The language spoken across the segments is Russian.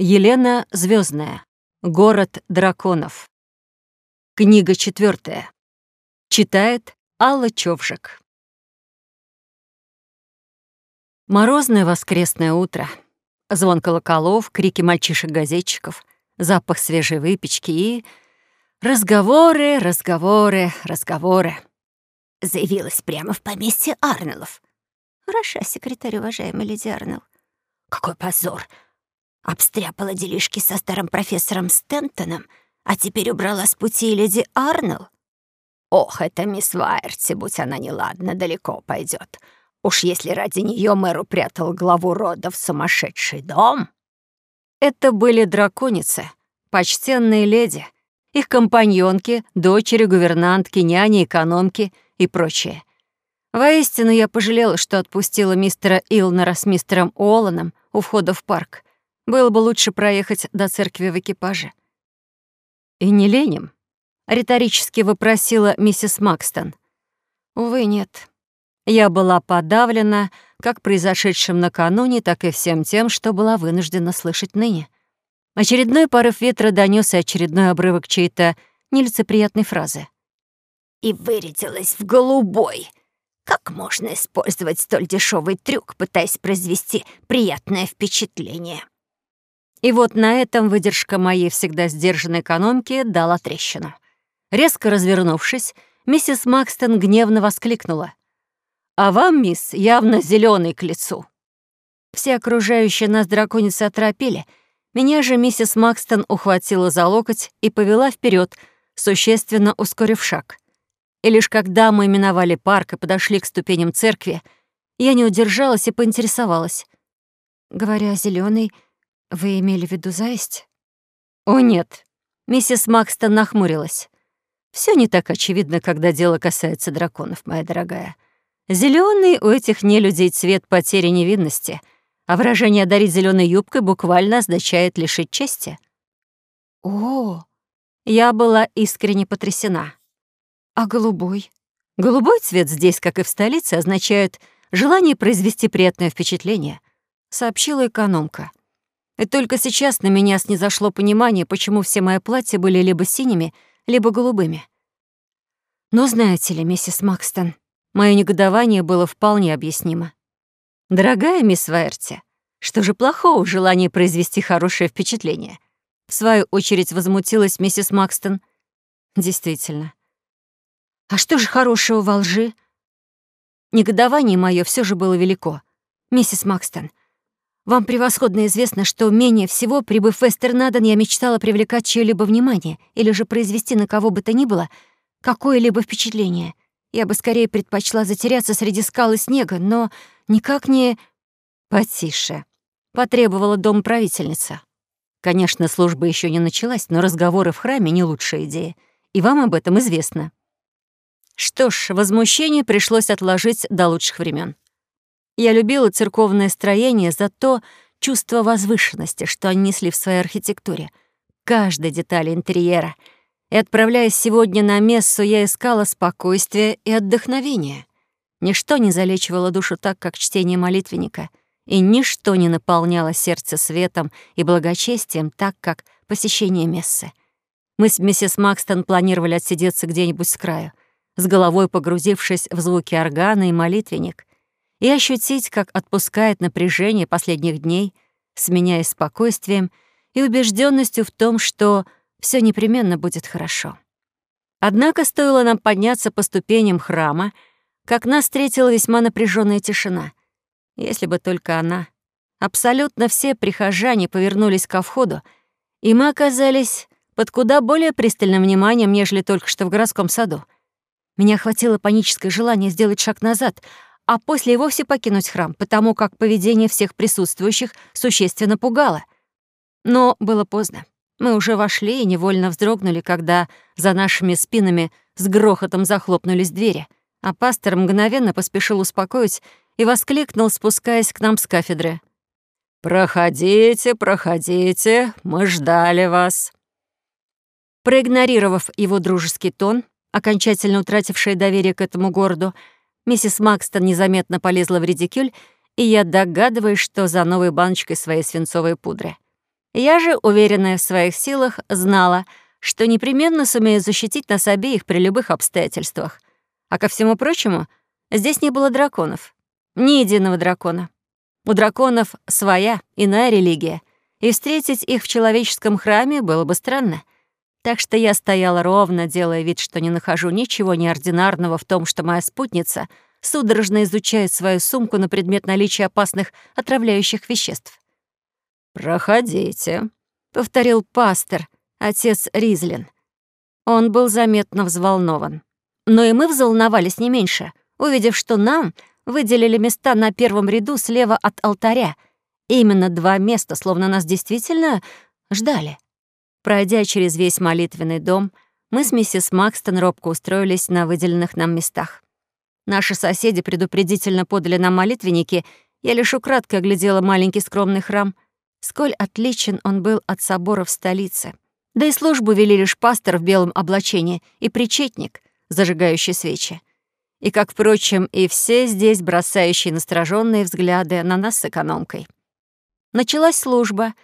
Елена Звездная. Город драконов. Книга четвертая. Читает Алла Човжик. Морозное воскресное утро. Звон колоколов, крики мальчишек-газетчиков, запах свежей выпечки и... Разговоры, разговоры, разговоры. Заявилась прямо в поместье Арнеллов. Хороша секретарь, уважаемый леди Арнелл. Какой позор! Обстряпала делишки со старым профессором Стентоном, а теперь убрала с пути леди Арнелл. Ох, это мисс Вайерти, будь она неладна, далеко пойдет. Уж если ради нее мэр упрятал главу рода в сумасшедший дом. Это были драконицы, почтенные леди, их компаньонки, дочери, гувернантки, няни, экономки и прочее. Воистину, я пожалела, что отпустила мистера Илнера с мистером Оланом у входа в парк. Было бы лучше проехать до церкви в экипаже. «И не леним?» — риторически вопросила миссис Макстон. Увы, нет. Я была подавлена как произошедшим накануне, так и всем тем, что была вынуждена слышать ныне. Очередной порыв ветра донёс и очередной обрывок чьей-то нелицеприятной фразы. «И вырядилась в голубой. Как можно использовать столь дешевый трюк, пытаясь произвести приятное впечатление?» И вот на этом выдержка моей всегда сдержанной экономки дала трещину. Резко развернувшись, миссис Макстон гневно воскликнула. «А вам, мисс, явно зеленый к лицу». Все окружающие нас драконицы оторопели. Меня же миссис Макстон ухватила за локоть и повела вперед, существенно ускорив шаг. И лишь когда мы миновали парк и подошли к ступеням церкви, я не удержалась и поинтересовалась. Говоря зеленый, «Вы имели в виду зависть?» «О, нет». Миссис Макстон нахмурилась. Все не так очевидно, когда дело касается драконов, моя дорогая. Зеленый у этих нелюдей цвет потери невинности, а выражение «одарить зеленой юбкой» буквально означает лишить чести. О, я была искренне потрясена. А голубой? Голубой цвет здесь, как и в столице, означает желание произвести приятное впечатление, сообщила экономка. И только сейчас на меня снизошло понимание, почему все мои платья были либо синими, либо голубыми. Но знаете ли, миссис Макстон, мое негодование было вполне объяснимо. Дорогая мисс Вайерти, что же плохого в желании произвести хорошее впечатление? В свою очередь возмутилась миссис Макстон. Действительно. А что же хорошего во лжи? Негодование мое все же было велико. Миссис Макстон, вам превосходно известно, что менее всего, прибыв в Эстернаден, я мечтала привлекать чьё-либо внимание или же произвести на кого бы то ни было какое-либо впечатление. Я бы скорее предпочла затеряться среди скал и снега, но никак не... «Потише», — потребовала дом правительница. Конечно, служба еще не началась, но разговоры в храме — не лучшая идея, и вам об этом известно. Что ж, возмущение пришлось отложить до лучших времен. Я любила церковное строение за то чувство возвышенности, что они несли в своей архитектуре, каждой детали интерьера. И отправляясь сегодня на мессу, я искала спокойствие и отдохновение. Ничто не залечивало душу так, как чтение молитвенника, и ничто не наполняло сердце светом и благочестием так, как посещение мессы. Мы с миссис Макстон планировали отсидеться где-нибудь с краю, с головой погрузившись в звуки органа и молитвенник, и ощутить, как отпускает напряжение последних дней, сменяясь спокойствием и убежденностью в том, что все непременно будет хорошо. Однако стоило нам подняться по ступеням храма, как нас встретила весьма напряженная тишина. Если бы только она. Абсолютно все прихожане повернулись ко входу, и мы оказались под куда более пристальным вниманием, нежели только что в городском саду. Меня охватило паническое желание сделать шаг назад — а после и вовсе покинуть храм, потому как поведение всех присутствующих существенно пугало. Но было поздно. Мы уже вошли и невольно вздрогнули, когда за нашими спинами с грохотом захлопнулись двери, а пастор мгновенно поспешил успокоить и воскликнул, спускаясь к нам с кафедры. «Проходите, проходите, мы ждали вас». Проигнорировав его дружеский тон, окончательно утратившее доверие к этому городу, Миссис Макстон незаметно полезла в редикюль, и я догадываюсь, что за новой баночкой своей свинцовой пудры. Я же, уверенная в своих силах, знала, что непременно сумею защитить нас обеих при любых обстоятельствах. А ко всему прочему, здесь не было драконов. Ни единого дракона. У драконов своя, иная религия, и встретить их в человеческом храме было бы странно. Так что я стояла ровно, делая вид, что не нахожу ничего неординарного в том, что моя спутница судорожно изучает свою сумку на предмет наличия опасных отравляющих веществ. «Проходите», — повторил пастор, отец Ризлин. Он был заметно взволнован. Но и мы взволновались не меньше, увидев, что нам выделили места на первом ряду слева от алтаря. Именно два места, словно нас действительно ждали. Пройдя через весь молитвенный дом, мы с миссис Макстон робко устроились на выделенных нам местах. Наши соседи предупредительно подали нам молитвенники, я лишь украдкой оглядела маленький скромный храм. Сколь отличен он был от собора в столице. Да и службу вели лишь пастор в белом облачении и причетник, зажигающий свечи. И, как, впрочем, и все здесь бросающие настороженные взгляды на нас с экономкой. Началась служба —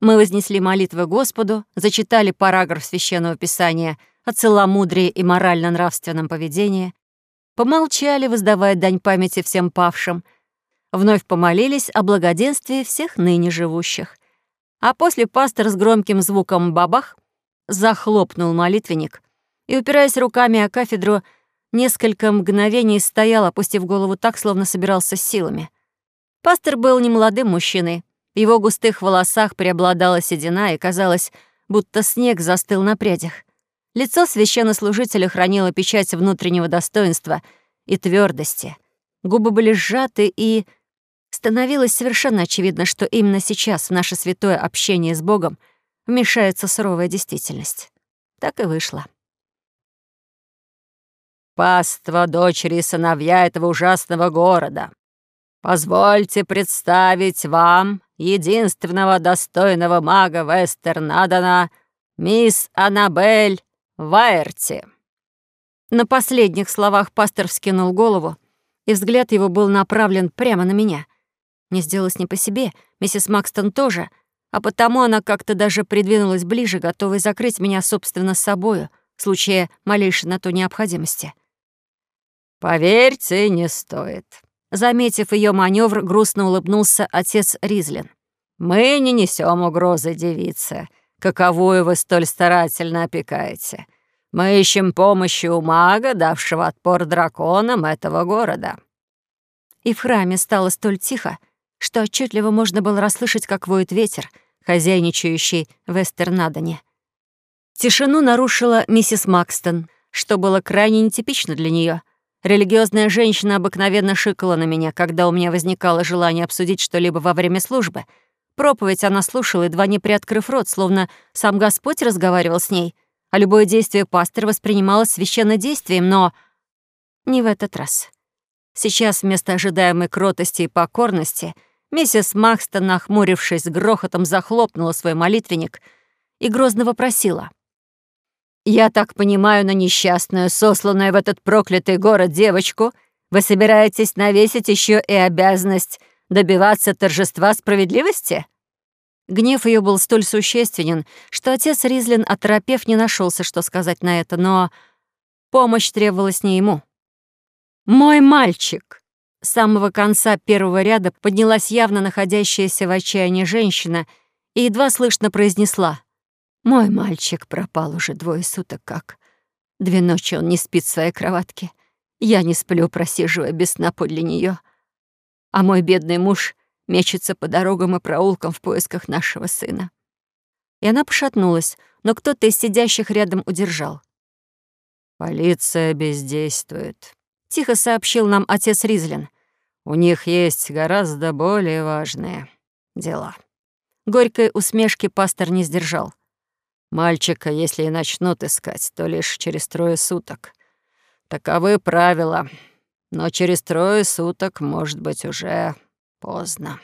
мы вознесли молитвы Господу, зачитали параграф Священного Писания о целомудрии и морально-нравственном поведении, помолчали, воздавая дань памяти всем павшим, вновь помолились о благоденствии всех ныне живущих. А после пастор с громким звуком бабах захлопнул молитвенник и, упираясь руками о кафедру, несколько мгновений стоял, опустив голову так, словно собирался силами. Пастор был немолодым мужчиной, в его густых волосах преобладала седина, и казалось, будто снег застыл на прядях. Лицо священнослужителя хранило печать внутреннего достоинства и твердости. Губы были сжаты, и становилось совершенно очевидно, что именно сейчас в наше святое общение с Богом вмешается суровая действительность. Так и вышло. «Паства, дочери и сыновья этого ужасного города, позвольте представить вам единственного достойного мага Вестернадана, мисс Аннабель Вайерти». На последних словах пастор вскинул голову, и взгляд его был направлен прямо на меня. Мне сделалось не по себе, миссис Макстон тоже, а потому она как-то даже придвинулась ближе, готовая закрыть меня, собственно, с собою, в случае малейшей на то необходимости. «Поверьте, не стоит», Заметив ее маневр, грустно улыбнулся отец Ризлин. «Мы не несем угрозы девице, каковую вы столь старательно опекаете. Мы ищем помощи у мага, давшего отпор драконам этого города». И в храме стало столь тихо, что отчетливо можно было расслышать, как воет ветер, хозяйничающий в Эстернадоне. Тишину нарушила миссис Макстон, что было крайне нетипично для нее — Религиозная женщина обыкновенно шикала на меня, когда у меня возникало желание обсудить что-либо во время службы. Проповедь она слушала, едва не приоткрыв рот, словно сам Господь разговаривал с ней, а любое действие пастора воспринималось священнодействием, но не в этот раз. Сейчас вместо ожидаемой кротости и покорности миссис Макстон, нахмурившись, грохотом захлопнула свой молитвенник и грозно вопросила — «Я так понимаю, на несчастную, сосланную в этот проклятый город девочку, вы собираетесь навесить еще и обязанность добиваться торжества справедливости?» Гнев ее был столь существенен, что отец Ризлин, оторопев, не нашелся, что сказать на это, но помощь требовалась не ему. «Мой мальчик!» С самого конца первого ряда поднялась явно находящаяся в отчаянии женщина и едва слышно произнесла. Мой мальчик пропал уже двое суток как. Две ночи он не спит в своей кроватке. Я не сплю, просиживая без сна подле нее. А мой бедный муж мечется по дорогам и проулкам в поисках нашего сына. И она пошатнулась, но кто-то из сидящих рядом удержал. «Полиция бездействует», — тихо сообщил нам отец Ризлин. «У них есть гораздо более важные дела». Горькой усмешки пастор не сдержал. Мальчика, если и начнут искать, то лишь через трое суток. Таковы правила. Но через трое суток, может быть, уже поздно.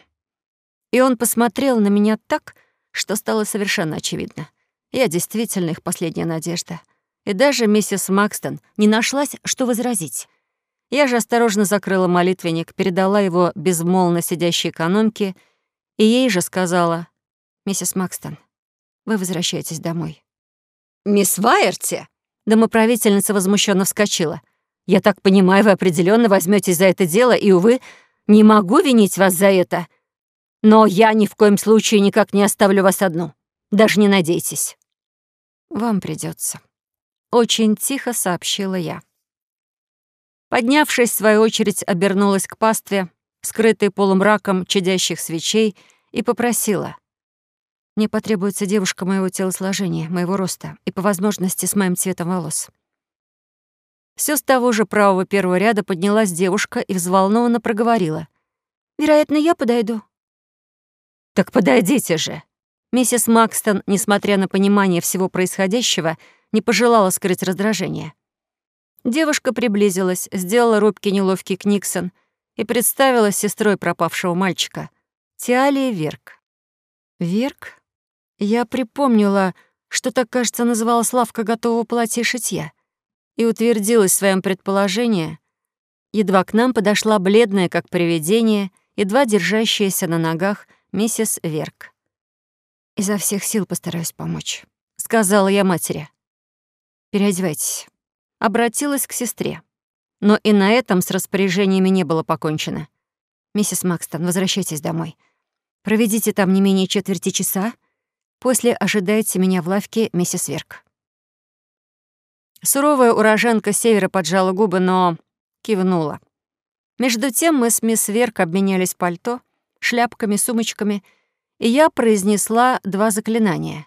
И он посмотрел на меня так, что стало совершенно очевидно. Я действительно их последняя надежда. И даже миссис Макстон не нашлась, что возразить. Я же осторожно закрыла молитвенник, передала его безмолвно сидящей экономке и ей же сказала Миссис Макстон, вы возвращаетесь домой. «Мисс Вайерти?» Домоправительница возмущенно вскочила. «Я так понимаю, вы определенно возьметесь за это дело, и, увы, не могу винить вас за это. Но я ни в коем случае никак не оставлю вас одну. Даже не надейтесь». «Вам придется. очень тихо сообщила я. Поднявшись, в свою очередь, обернулась к пастве, скрытой полумраком чадящих свечей, и попросила. «Мне потребуется девушка моего телосложения, моего роста и, по возможности, с моим цветом волос». Все с того же правого первого ряда поднялась девушка и взволнованно проговорила. «Вероятно, я подойду». «Так подойдите же!» Миссис Макстон, несмотря на понимание всего происходящего, не пожелала скрыть раздражение. Девушка приблизилась, сделала робкий неловкий книксон и представилась сестрой пропавшего мальчика, Тиалия Верк. Верк? Я припомнила, что так, кажется, называлась лавка готового платья и шитья, и утвердилась в своем предположении. Едва к нам подошла бледная, как привидение, едва держащаяся на ногах миссис Верк. «Изо всех сил постараюсь помочь», — сказала я матери. «Переодевайтесь». Обратилась к сестре. Но и на этом с распоряжениями не было покончено. «Миссис Макстон, возвращайтесь домой. Проведите там не менее четверти часа. После ожидайте меня в лавке миссис Верк». Суровая уроженка севера поджала губы, но кивнула. Между тем мы с мисс Верк обменялись пальто, шляпками, сумочками — и я произнесла два заклинания.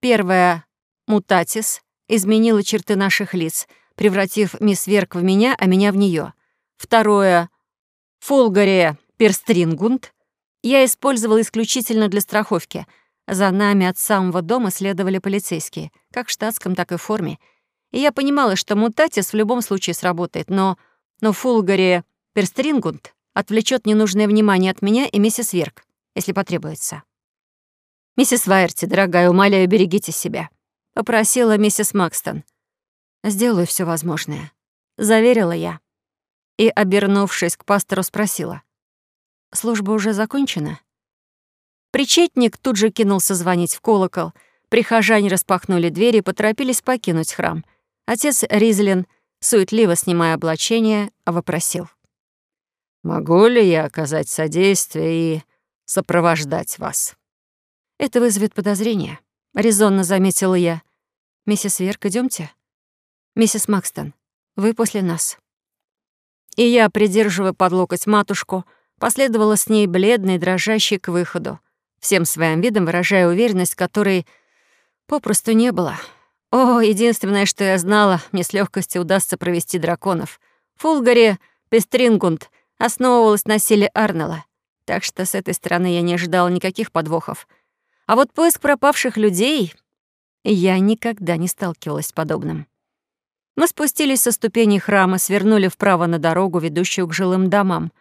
Первое — «Мутатис» изменила черты наших лиц, превратив мисс Верк в меня, а меня в нее. Второе — «Фулгария перстрингунд» я использовала исключительно для страховки. За нами от самого дома следовали полицейские, как в штатском, так и в форме. И я понимала, что мутатис в любом случае сработает, но, но Фулгария перстрингунд отвлечет ненужное внимание от меня и миссис Верк если потребуется. «Миссис Вайерти, дорогая, умоляю, берегите себя», — попросила миссис Макстон. «Сделаю все возможное», — заверила я. И, обернувшись к пастору, спросила. «Служба уже закончена?» Причетник тут же кинулся звонить в колокол. Прихожане распахнули двери и поторопились покинуть храм. Отец Ризлин, суетливо снимая облачение, вопросил. «Могу ли я оказать содействие и сопровождать вас». «Это вызовет подозрение», — резонно заметила я. «Миссис Верк, идемте. «Миссис Макстон, вы после нас». И я, придерживая под локоть матушку, последовала с ней бледной, дрожащей к выходу, всем своим видом выражая уверенность, которой попросту не было. О, единственное, что я знала, мне с легкостью удастся провести драконов. Фулгари Пестрингунд основывалась на силе Арнелла. Так что с этой стороны я не ожидала никаких подвохов. А вот поиск пропавших людей... Я никогда не сталкивалась с подобным. Мы спустились со ступеней храма, свернули вправо на дорогу, ведущую к жилым домам.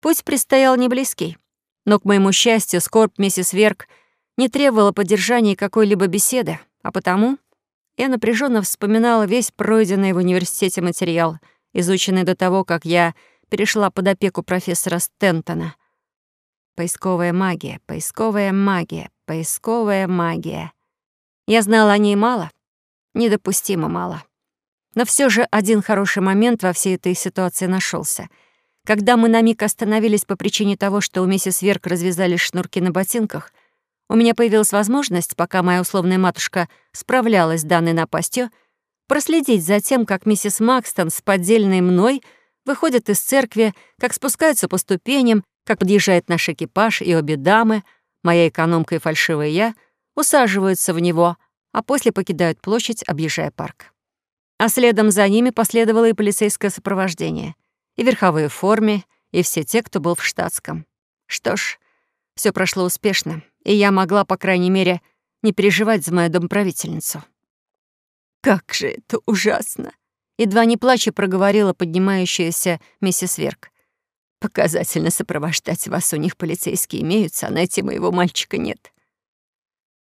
Путь предстоял не близкий. Но, к моему счастью, скорбь миссис Верк не требовала поддержания какой-либо беседы, а потому я напряженно вспоминала весь пройденный в университете материал, изученный до того, как я перешла под опеку профессора Стентона. Поисковая магия, поисковая магия, поисковая магия. Я знала о ней мало, недопустимо мало. Но все же один хороший момент во всей этой ситуации нашелся. Когда мы на миг остановились по причине того, что у миссис Верк развязались шнурки на ботинках, у меня появилась возможность, пока моя условная матушка справлялась с данной напастью, проследить за тем, как миссис Макстон с поддельной мной выходит из церкви, как спускаются по ступеням, как подъезжает наш экипаж, и обе дамы, моя экономка и фальшивая я, усаживаются в него, а после покидают площадь, объезжая парк. А следом за ними последовало и полицейское сопровождение, и верховые в форме, и все те, кто был в штатском. Что ж, все прошло успешно, и я могла, по крайней мере, не переживать за мою домправительницу. «Как же это ужасно!» Едва не плача проговорила поднимающаяся миссис Верк. Показательно сопровождать вас, у них полицейские имеются, а найти моего мальчика нет.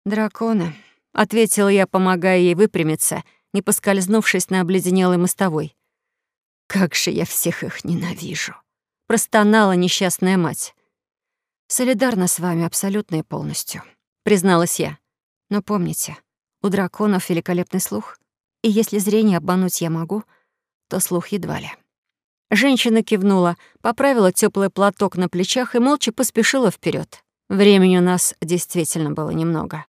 Дракона, ответила я, помогая ей выпрямиться, не поскользнувшись на обледенелой мостовой. Как же я всех их ненавижу, простонала несчастная мать. Солидарна с вами абсолютно и полностью. призналась я. «Но помните, у драконов великолепный слух, и если зрение обмануть я могу, то слух едва ли». Женщина кивнула, поправила теплый платок на плечах и молча поспешила вперед. Времени у нас действительно было немного.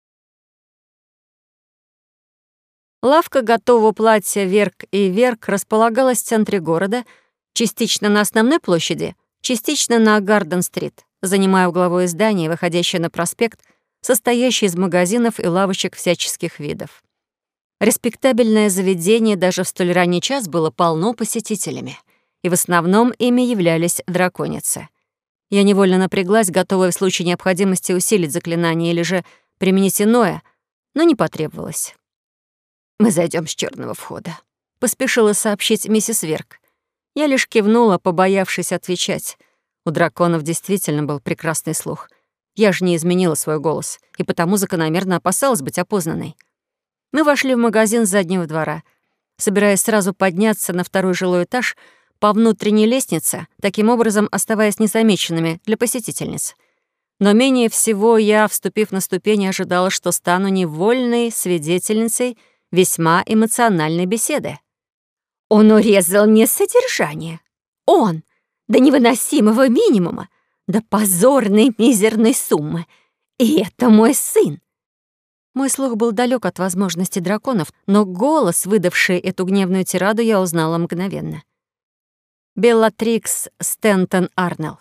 Лавка готового платья «Верк и Верк» располагалась в центре города, частично на основной площади, частично на Гарден-стрит, занимая угловое здание, выходящее на проспект, состоящий из магазинов и лавочек всяческих видов. Респектабельное заведение даже в столь ранний час было полно посетителями, и в основном ими являлись драконицы. Я невольно напряглась, готовая в случае необходимости усилить заклинание или же применить иное, но не потребовалось. «Мы зайдем с черного входа», — поспешила сообщить миссис Верк. Я лишь кивнула, побоявшись отвечать. У драконов действительно был прекрасный слух. Я же не изменила свой голос, и потому закономерно опасалась быть опознанной. Мы вошли в магазин с заднего двора. Собираясь сразу подняться на второй жилой этаж по внутренней лестнице, таким образом оставаясь незамеченными для посетительниц. Но менее всего я, вступив на ступени, ожидала, что стану невольной свидетельницей — весьма эмоциональной беседы. Он урезал мне содержание. Он, до невыносимого минимума, до позорной мизерной суммы. И это мой сын. Мой слух был далек от возможности драконов, но голос, выдавший эту гневную тираду, я узнала мгновенно. Беллатрикс Стентон Арнелл.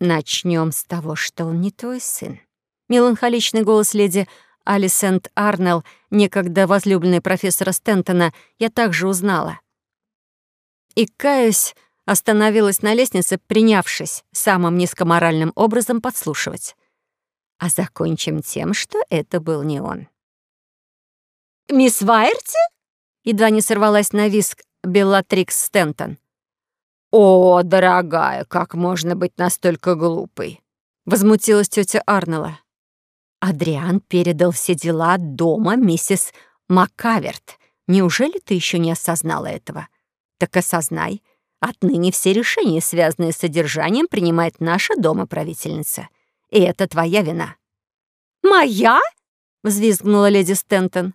Начнем с того, что он не твой сын. Меланхоличный голос леди Алисент Арнелл, некогда возлюбленной профессора Стентона, я также узнала. И, каюсь, остановилась на лестнице, принявшись самым низкоморальным образом подслушивать. А закончим тем, что это был не он. «Мисс Вайерти?» Едва не сорвалась на виск Беллатрикс Стентон. «О, дорогая, как можно быть настолько глупой?» Возмутилась тетя Арнелла. Адриан передал все дела дома миссис Маккаверт. Неужели ты еще не осознала этого? Так осознай. Отныне все решения, связанные с содержанием, принимает наша домоправительница. И это твоя вина». «Моя?» — взвизгнула леди Стентон.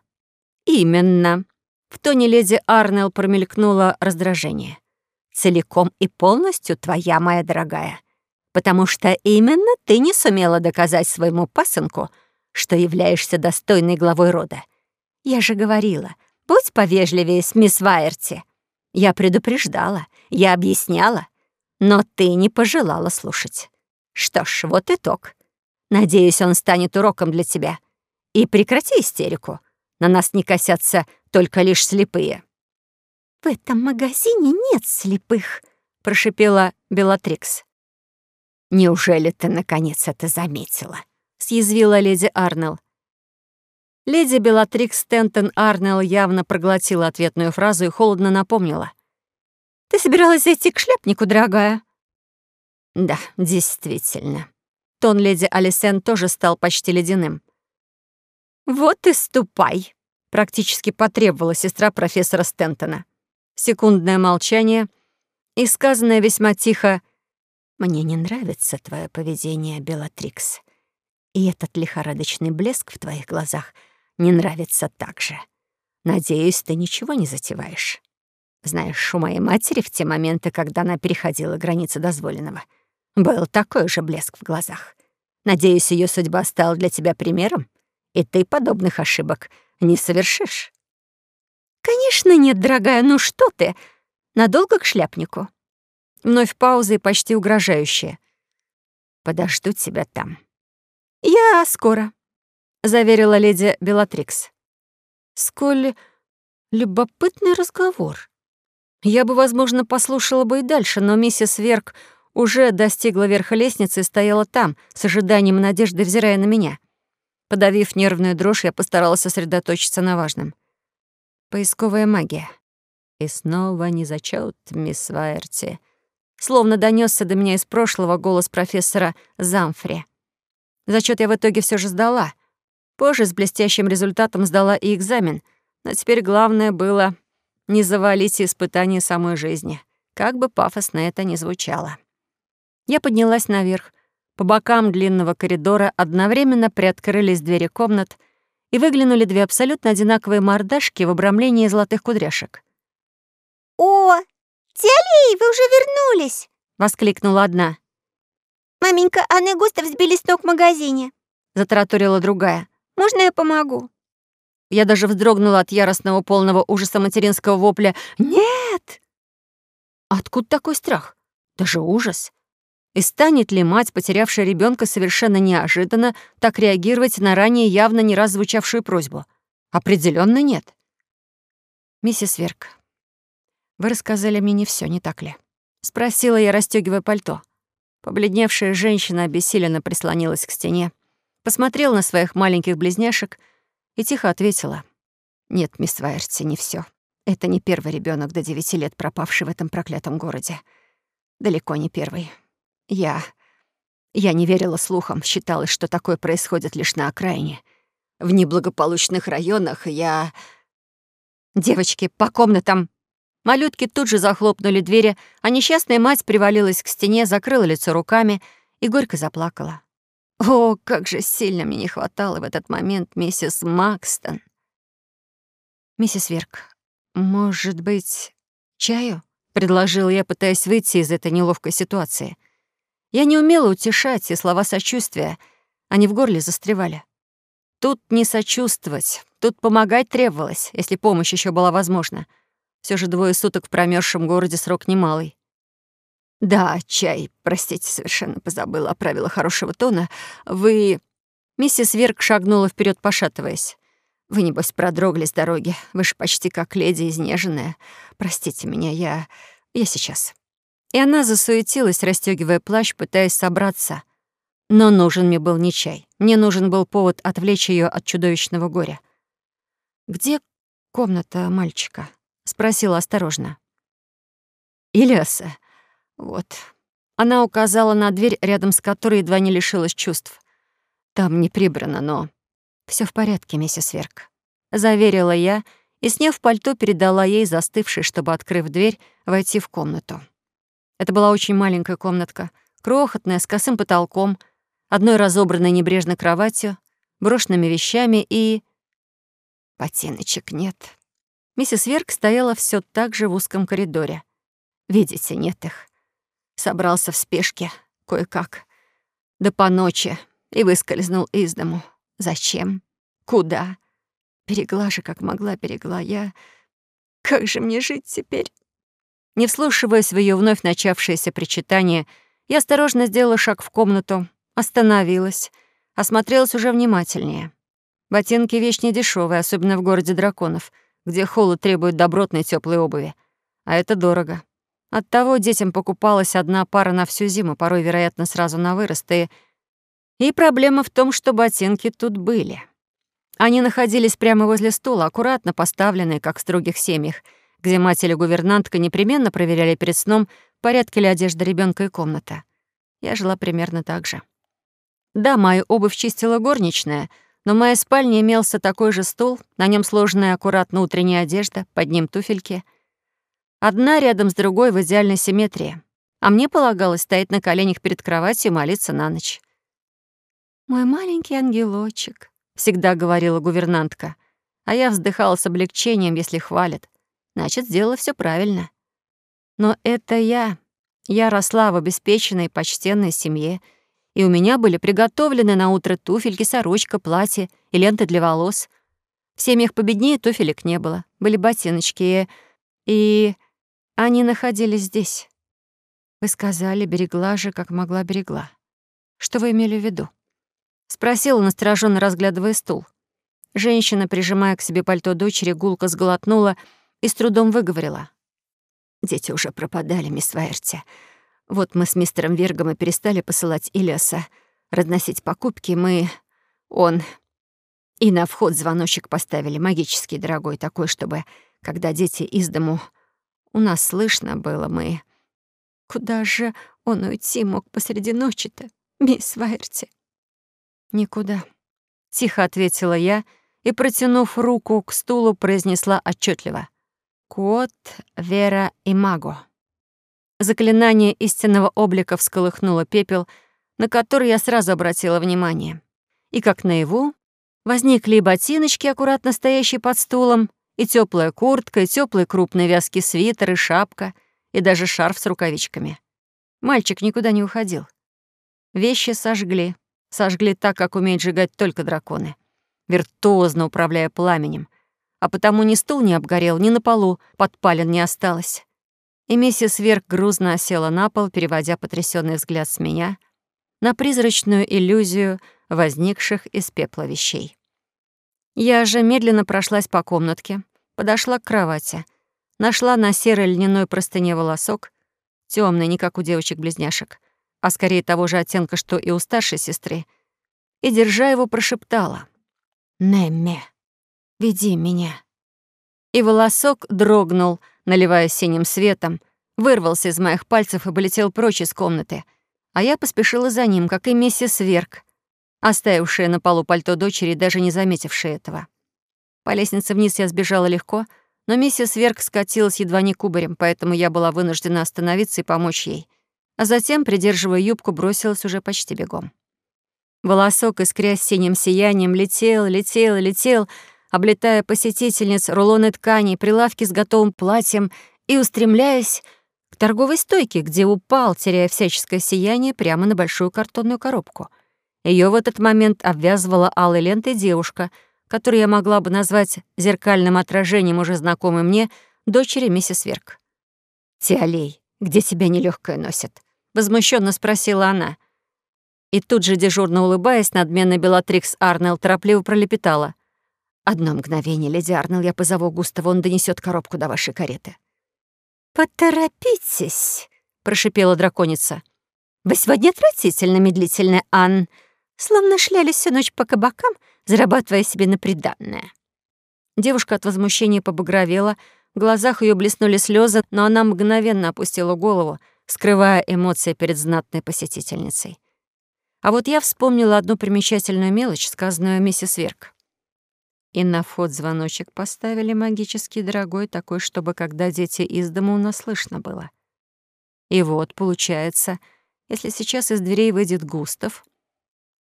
«Именно». В тоне леди Арнелл промелькнуло раздражение. «Целиком и полностью твоя, моя дорогая потому что именно ты не сумела доказать своему пасынку, что являешься достойной главой рода. Я же говорила, будь повежливее с мисс Вайерти. Я предупреждала, я объясняла, но ты не пожелала слушать. Что ж, вот итог. Надеюсь, он станет уроком для тебя. И прекрати истерику. На нас не косятся только лишь слепые. «В этом магазине нет слепых», — прошипела Белатрикс. «Неужели ты, наконец, это заметила?» — съязвила леди Арнелл. Леди Белатрикс Стентон Арнелл явно проглотила ответную фразу и холодно напомнила. «Ты собиралась зайти к шляпнику, дорогая?» «Да, действительно». Тон леди Алисен тоже стал почти ледяным. «Вот и ступай», — практически потребовала сестра профессора Стентона. Секундное молчание и сказанное весьма тихо мне не нравится твое поведение, Белатрикс. И этот лихорадочный блеск в твоих глазах не нравится так же. Надеюсь, ты ничего не затеваешь. Знаешь, у моей матери в те моменты, когда она переходила границы дозволенного, был такой же блеск в глазах. Надеюсь, ее судьба стала для тебя примером, и ты подобных ошибок не совершишь. «Конечно нет, дорогая, ну что ты? Надолго к шляпнику?» Вновь пауза и почти угрожающая. «Подожду тебя там». «Я скоро», — заверила леди Белатрикс. «Сколь любопытный разговор. Я бы, возможно, послушала бы и дальше, но миссис Верк уже достигла верха лестницы и стояла там, с ожиданием и надеждой взирая на меня. Подавив нервную дрожь, я постаралась сосредоточиться на важном. Поисковая магия. И снова не зачет, мисс Вайерти словно донесся до меня из прошлого голос профессора Замфри. Зачет я в итоге все же сдала. Позже с блестящим результатом сдала и экзамен, но теперь главное было не завалить испытание самой жизни, как бы пафосно это ни звучало. Я поднялась наверх, По бокам длинного коридора одновременно приоткрылись двери комнат, и выглянули две абсолютно одинаковые мордашки в обрамлении золотых кудряшек. «О, Тялей, вы уже вернулись!» — воскликнула одна. «Маменька, Анна и Густав сбились с ног в магазине», — затараторила другая. «Можно я помогу?» Я даже вздрогнула от яростного полного ужаса материнского вопля. «Нет!» Откуда такой страх? Даже ужас. И станет ли мать, потерявшая ребенка совершенно неожиданно, так реагировать на ранее явно не раз звучавшую просьбу? Определенно нет. Миссис Верк, вы рассказали мне не все, не так ли? Спросила я, расстегивая пальто. Побледневшая женщина обессиленно прислонилась к стене, посмотрела на своих маленьких близняшек и тихо ответила. «Нет, мисс Вайерти, не все. Это не первый ребенок до девяти лет, пропавший в этом проклятом городе. Далеко не первый. Я... Я не верила слухам, считалось, что такое происходит лишь на окраине. В неблагополучных районах я... Девочки, по комнатам. Малютки тут же захлопнули двери, а несчастная мать привалилась к стене, закрыла лицо руками и горько заплакала. О, как же сильно мне не хватало в этот момент миссис Макстон. «Миссис Верк, может быть, чаю?» — предложил я, пытаясь выйти из этой неловкой ситуации. Я не умела утешать, и слова сочувствия, они в горле застревали. Тут не сочувствовать, тут помогать требовалось, если помощь еще была возможна. Все же двое суток в промерзшем городе срок немалый. «Да, чай, простите, совершенно позабыла о правилах хорошего тона. Вы...» Миссис Верк шагнула вперед, пошатываясь. «Вы, небось, продрогли с дороги. Вы же почти как леди изнеженная. Простите меня, я... я сейчас». И она засуетилась, расстегивая плащ, пытаясь собраться. Но нужен мне был не чай. Мне нужен был повод отвлечь ее от чудовищного горя. «Где комната мальчика?» — спросила осторожно. «Ильяса, вот. Она указала на дверь, рядом с которой едва не лишилась чувств. Там не прибрано, но... все в порядке, миссис Верк. Заверила я и, сняв пальто, передала ей застывшей, чтобы, открыв дверь, войти в комнату. Это была очень маленькая комнатка, крохотная, с косым потолком, одной разобранной небрежно кроватью, брошенными вещами и... Ботиночек нет. Миссис Верк стояла все так же в узком коридоре. Видите, нет их собрался в спешке, кое-как, да по ночи, и выскользнул из дому. Зачем? Куда? Берегла же, как могла, берегла я. Как же мне жить теперь? Не вслушиваясь в ее вновь начавшееся причитание, я осторожно сделала шаг в комнату, остановилась, осмотрелась уже внимательнее. Ботинки — вещь недешёвая, особенно в городе драконов, где холод требует добротной теплой обуви. А это дорого. Оттого детям покупалась одна пара на всю зиму, порой, вероятно, сразу на вырост, и... И проблема в том, что ботинки тут были. Они находились прямо возле стула, аккуратно поставленные, как в строгих семьях, где мать или гувернантка непременно проверяли перед сном, порядке ли одежда ребенка и комната. Я жила примерно так же. Да, мою обувь чистила горничная, но в моей спальне имелся такой же стул, на нем сложенная аккуратно утренняя одежда, под ним туфельки — Одна рядом с другой в идеальной симметрии. А мне полагалось стоять на коленях перед кроватью и молиться на ночь. «Мой маленький ангелочек», — всегда говорила гувернантка. А я вздыхала с облегчением, если хвалят. Значит, сделала все правильно. Но это я. Я росла в обеспеченной, почтенной семье, и у меня были приготовлены на утро туфельки, сорочка, платье и ленты для волос. В семьях победнее туфелек не было. Были ботиночки и... и... Они находились здесь. Вы сказали, берегла же, как могла берегла. Что вы имели в виду? Спросила, настороженно разглядывая стул. Женщина, прижимая к себе пальто дочери, гулко сглотнула и с трудом выговорила. «Дети уже пропадали, мисс Вайерти. Вот мы с мистером Вергом и перестали посылать Илиаса разносить покупки. Мы... Он... И на вход звоночек поставили, магический, дорогой, такой, чтобы, когда дети из дому у нас слышно было, мы... Куда же он уйти мог посреди ночи-то, мисс Вайерти? Никуда. Тихо ответила я и, протянув руку к стулу, произнесла отчетливо: «Кот, Вера и Маго». Заклинание истинного облика всколыхнуло пепел, на который я сразу обратила внимание. И как наяву, возникли и ботиночки, аккуратно стоящие под стулом, и теплая куртка, и теплый крупный вязкий свитер, и шапка, и даже шарф с рукавичками. Мальчик никуда не уходил. Вещи сожгли. Сожгли так, как умеют сжигать только драконы. Виртуозно управляя пламенем. А потому ни стул не обгорел, ни на полу подпален не осталось. И миссис Верк грузно осела на пол, переводя потрясенный взгляд с меня на призрачную иллюзию возникших из пепла вещей. Я же медленно прошлась по комнатке, подошла к кровати, нашла на серой льняной простыне волосок, темный, не как у девочек-близняшек, а скорее того же оттенка, что и у старшей сестры, и, держа его, прошептала «Немме, веди меня». И волосок дрогнул, наливаясь синим светом, вырвался из моих пальцев и полетел прочь из комнаты, а я поспешила за ним, как и миссис Верк, оставившая на полу пальто дочери, даже не заметившая этого. По лестнице вниз я сбежала легко, но миссис Верк скатилась едва не кубарем, поэтому я была вынуждена остановиться и помочь ей — а затем, придерживая юбку, бросилась уже почти бегом. Волосок, искрясь синим сиянием, летел, летел, летел, облетая посетительниц, рулоны тканей, прилавки с готовым платьем и устремляясь к торговой стойке, где упал, теряя всяческое сияние, прямо на большую картонную коробку. Ее в этот момент обвязывала алой лентой девушка, которую я могла бы назвать зеркальным отражением уже знакомой мне дочери миссис Верк. «Тиалей, где тебя нелегкое носят?» возмущенно спросила она. И тут же, дежурно улыбаясь, надменно Белатрикс Арнелл торопливо пролепетала. «Одно мгновение, леди Арнелл, я позову Густава, он донесет коробку до вашей кареты». «Поторопитесь», — прошипела драконица. «Вы сегодня отвратительно медлительная, Ан, словно шлялись всю ночь по кабакам, зарабатывая себе на приданное». Девушка от возмущения побагровела, в глазах ее блеснули слезы, но она мгновенно опустила голову, скрывая эмоции перед знатной посетительницей. А вот я вспомнила одну примечательную мелочь, сказанную миссис Верк. И на вход звоночек поставили магический дорогой, такой, чтобы когда дети из дома у нас слышно было. И вот, получается, если сейчас из дверей выйдет Густав,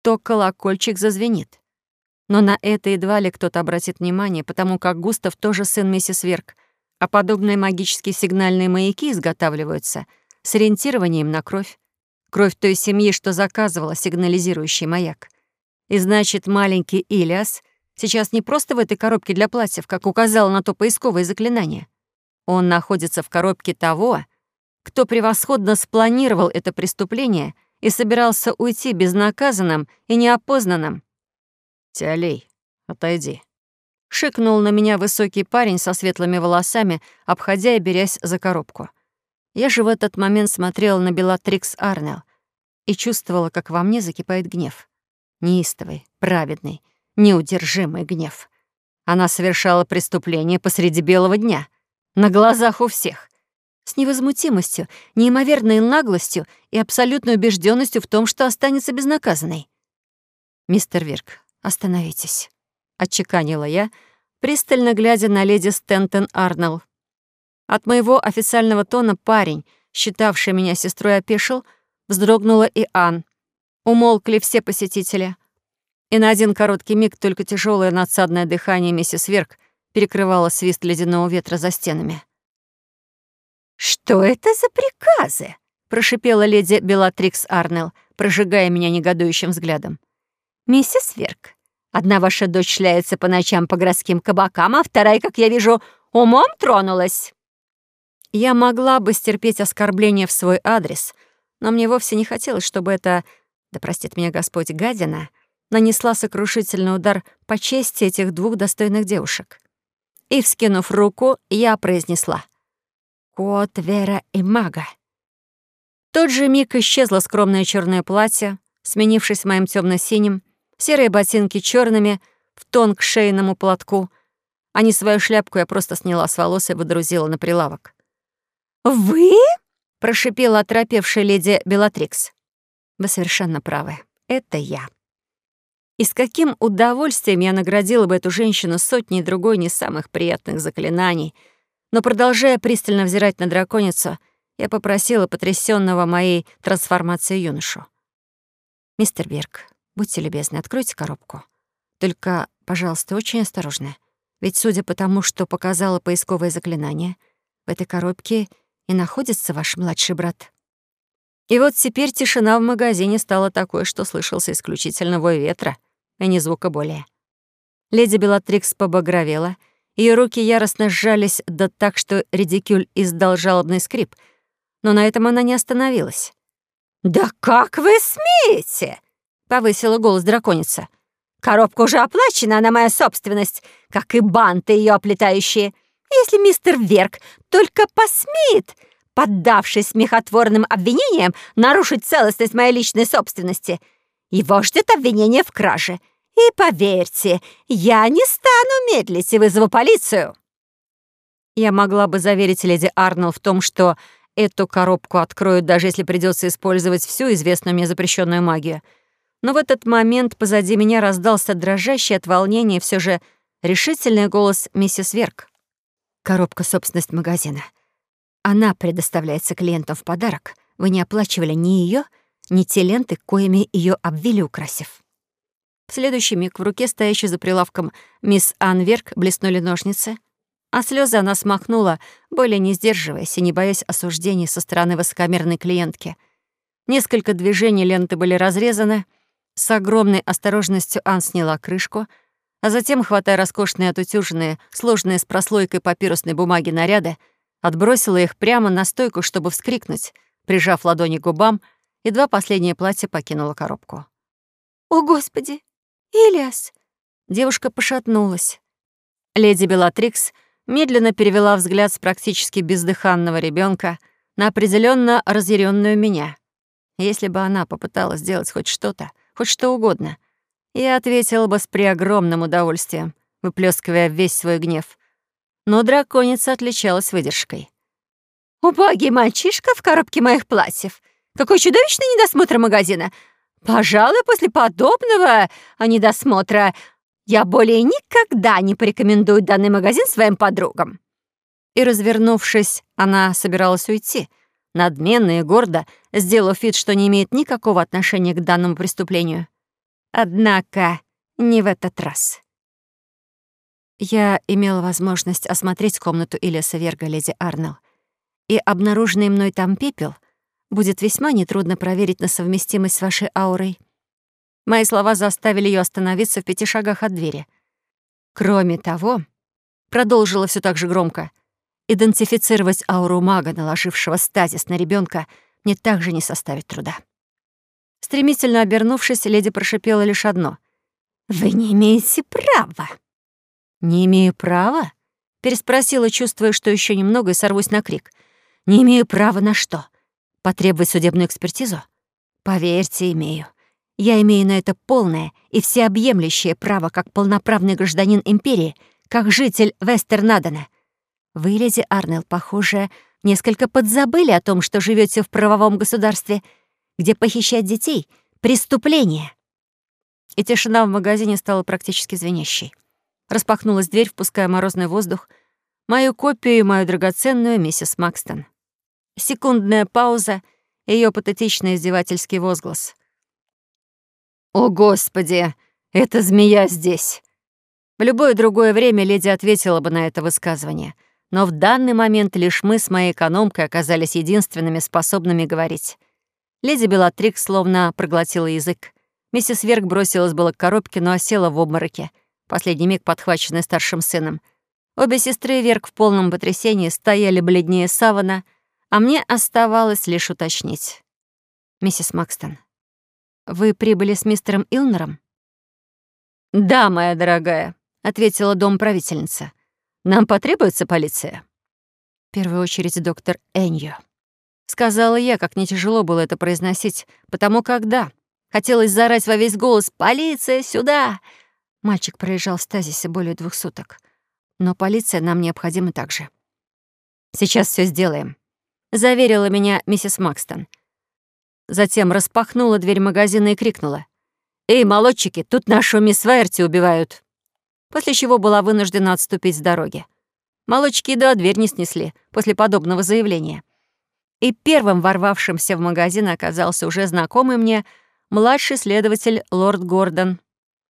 то колокольчик зазвенит. Но на это едва ли кто-то обратит внимание, потому как Густав тоже сын миссис Верк, а подобные магические сигнальные маяки изготавливаются — с ориентированием на кровь. Кровь той семьи, что заказывала сигнализирующий маяк. И значит, маленький Илиас сейчас не просто в этой коробке для платьев, как указало на то поисковое заклинание. Он находится в коробке того, кто превосходно спланировал это преступление и собирался уйти безнаказанным и неопознанным. «Тиалей, отойди», — шикнул на меня высокий парень со светлыми волосами, обходя и берясь за коробку. Я же в этот момент смотрела на Белатрикс Арнелл и чувствовала, как во мне закипает гнев. Неистовый, праведный, неудержимый гнев. Она совершала преступление посреди белого дня, на глазах у всех, с невозмутимостью, неимоверной наглостью и абсолютной убежденностью в том, что останется безнаказанной. «Мистер Вирк, остановитесь», — отчеканила я, пристально глядя на леди Стентон Арнелл, от моего официального тона парень, считавший меня сестрой, опешил, вздрогнула и Ан. Умолкли все посетители. И на один короткий миг только тяжелое надсадное дыхание миссис Верк перекрывало свист ледяного ветра за стенами. «Что это за приказы?» — прошипела леди Белатрикс Арнелл, прожигая меня негодующим взглядом. «Миссис Верк, одна ваша дочь шляется по ночам по городским кабакам, а вторая, как я вижу, умом тронулась». Я могла бы стерпеть оскорбление в свой адрес, но мне вовсе не хотелось, чтобы это, да простит меня Господь, гадина, нанесла сокрушительный удар по чести этих двух достойных девушек. И, вскинув руку, я произнесла «Кот, Вера и Мага». В тот же миг исчезло скромное черное платье, сменившись моим темно синим серые ботинки черными в тон к шейному платку, а не свою шляпку я просто сняла с волос и выдрузила на прилавок. «Вы?» — прошипела оторопевшая леди Белатрикс. «Вы совершенно правы. Это я». И с каким удовольствием я наградила бы эту женщину сотней другой не самых приятных заклинаний. Но, продолжая пристально взирать на драконицу, я попросила потрясенного моей трансформацией юношу. «Мистер Берг, будьте любезны, откройте коробку. Только, пожалуйста, очень осторожно. Ведь, судя по тому, что показало поисковое заклинание, в этой коробке и находится ваш младший брат». И вот теперь тишина в магазине стала такой, что слышался исключительно вой ветра, и не звука более. Леди Белатрикс побагровела, ее руки яростно сжались, да так, что редикюль издал жалобный скрип, но на этом она не остановилась. «Да как вы смеете?» — повысила голос драконица. «Коробка уже оплачена, она моя собственность, как и банты ее оплетающие. Если мистер Верк только посмеет поддавшись смехотворным обвинениям, нарушить целостность моей личной собственности. Его ждет обвинение в краже. И поверьте, я не стану медлить и вызову полицию. Я могла бы заверить леди Арнелл в том, что эту коробку откроют, даже если придется использовать всю известную мне запрещенную магию. Но в этот момент позади меня раздался дрожащий от волнения все же решительный голос миссис Верк. Коробка — собственность магазина. Она предоставляется клиентам в подарок. Вы не оплачивали ни ее, ни те ленты, коими ее обвили, украсив. В следующий миг в руке, стоящей за прилавком, мисс Анверк блеснули ножницы, а слезы она смахнула, более не сдерживаясь и не боясь осуждений со стороны высокомерной клиентки. Несколько движений ленты были разрезаны. С огромной осторожностью Ан сняла крышку, а затем, хватая роскошные отутюженные, сложные с прослойкой папирусной бумаги наряды, Отбросила их прямо на стойку, чтобы вскрикнуть, прижав ладони к губам, и два последние платья покинула коробку. «О, Господи! Илиас!» Девушка пошатнулась. Леди Белатрикс медленно перевела взгляд с практически бездыханного ребенка на определенно разъяренную меня. Если бы она попыталась сделать хоть что-то, хоть что угодно, я ответила бы с преогромным удовольствием, выплескивая весь свой гнев но драконица отличалась выдержкой. «Убогий мальчишка в коробке моих платьев! Какой чудовищный недосмотр магазина! Пожалуй, после подобного а недосмотра я более никогда не порекомендую данный магазин своим подругам!» И, развернувшись, она собиралась уйти, надменно и гордо, сделав вид, что не имеет никакого отношения к данному преступлению. Однако не в этот раз. Я имела возможность осмотреть комнату Илиаса Верга леди Арнелл, и обнаруженный мной там пепел будет весьма нетрудно проверить на совместимость с вашей аурой. Мои слова заставили ее остановиться в пяти шагах от двери. Кроме того, продолжила все так же громко, идентифицировать ауру мага, наложившего стазис на ребенка, мне также не составит труда. Стремительно обернувшись, леди прошипела лишь одно. «Вы не имеете права!» «Не имею права?» — переспросила, чувствуя, что еще немного и сорвусь на крик. «Не имею права на что? Потребовать судебную экспертизу? Поверьте, имею. Я имею на это полное и всеобъемлющее право как полноправный гражданин империи, как житель Вестернадена. Вы, леди Арнелл, похоже, несколько подзабыли о том, что живете в правовом государстве, где похищать детей — преступление». И тишина в магазине стала практически звенящей. Распахнулась дверь, впуская морозный воздух, мою копию и мою драгоценную миссис Макстон. Секундная пауза, ее патетичный издевательский возглас. «О, Господи! Эта змея здесь!» В любое другое время леди ответила бы на это высказывание, но в данный момент лишь мы с моей экономкой оказались единственными способными говорить. Леди Белатрикс словно проглотила язык. Миссис Верк бросилась было к коробке, но осела в обмороке — последний миг подхваченный старшим сыном. Обе сестры Верк в полном потрясении стояли бледнее савана, а мне оставалось лишь уточнить. «Миссис Макстон, вы прибыли с мистером Илнером?» «Да, моя дорогая», — ответила дом правительница. «Нам потребуется полиция?» «В первую очередь доктор Эньо», — сказала я, как не тяжело было это произносить, потому когда хотелось заорать во весь голос «Полиция, сюда!» Мальчик пролежал в стазисе более двух суток. Но полиция нам необходима также. «Сейчас все сделаем», — заверила меня миссис Макстон. Затем распахнула дверь магазина и крикнула. «Эй, молодчики, тут нашу мисс Вайерти убивают!» После чего была вынуждена отступить с дороги. Молодчики до дверь не снесли после подобного заявления. И первым ворвавшимся в магазин оказался уже знакомый мне младший следователь лорд Гордон.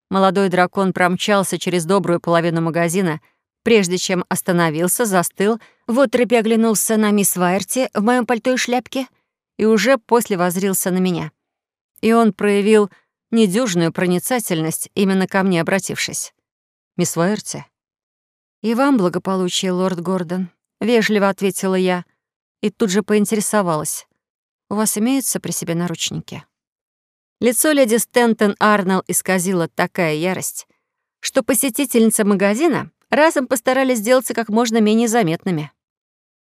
Молодой дракон промчался через добрую половину магазина, прежде чем остановился, застыл, в отрыбе оглянулся на мисс Вайерти в моем пальто и шляпке и уже после возрился на меня. И он проявил недюжную проницательность, именно ко мне обратившись. «Мисс Вайерти?» «И вам благополучие, лорд Гордон», — вежливо ответила я и тут же поинтересовалась. «У вас имеются при себе наручники?» Лицо леди Стентон Арнелл исказила такая ярость, что посетительница магазина разом постарались сделаться как можно менее заметными.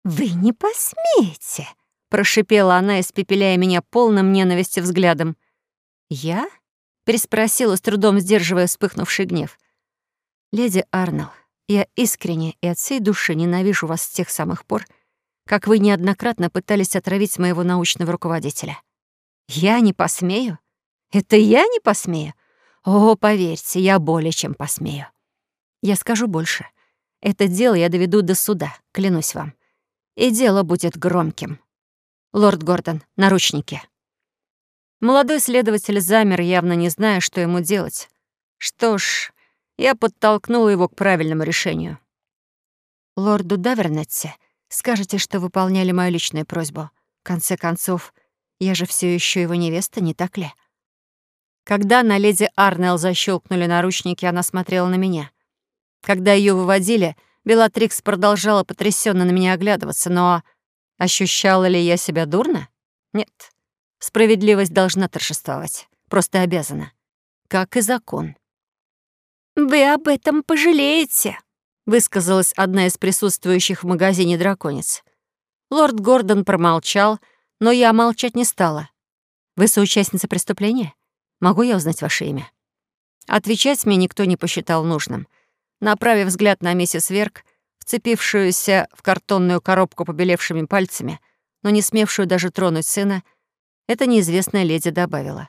«Вы не посмеете!» — прошипела она, испепеляя меня полным ненависти взглядом. «Я?» — переспросила, с трудом сдерживая вспыхнувший гнев. «Леди Арнелл, я искренне и от всей души ненавижу вас с тех самых пор, как вы неоднократно пытались отравить моего научного руководителя. Я не посмею? Это я не посмею? О, поверьте, я более чем посмею. Я скажу больше. Это дело я доведу до суда, клянусь вам. И дело будет громким. Лорд Гордон, наручники. Молодой следователь замер, явно не зная, что ему делать. Что ж, я подтолкнула его к правильному решению. «Лорду Давернетте скажете, что выполняли мою личную просьбу. В конце концов, я же все еще его невеста, не так ли?» Когда на леди Арнелл защелкнули наручники, она смотрела на меня. Когда ее выводили, Белатрикс продолжала потрясенно на меня оглядываться, но ощущала ли я себя дурно? Нет. Справедливость должна торжествовать. Просто обязана. Как и закон. «Вы об этом пожалеете», — высказалась одна из присутствующих в магазине драконец. Лорд Гордон промолчал, но я молчать не стала. «Вы соучастница преступления? Могу я узнать ваше имя?» Отвечать мне никто не посчитал нужным. Направив взгляд на миссис Верк, вцепившуюся в картонную коробку побелевшими пальцами, но не смевшую даже тронуть сына, эта неизвестная леди добавила.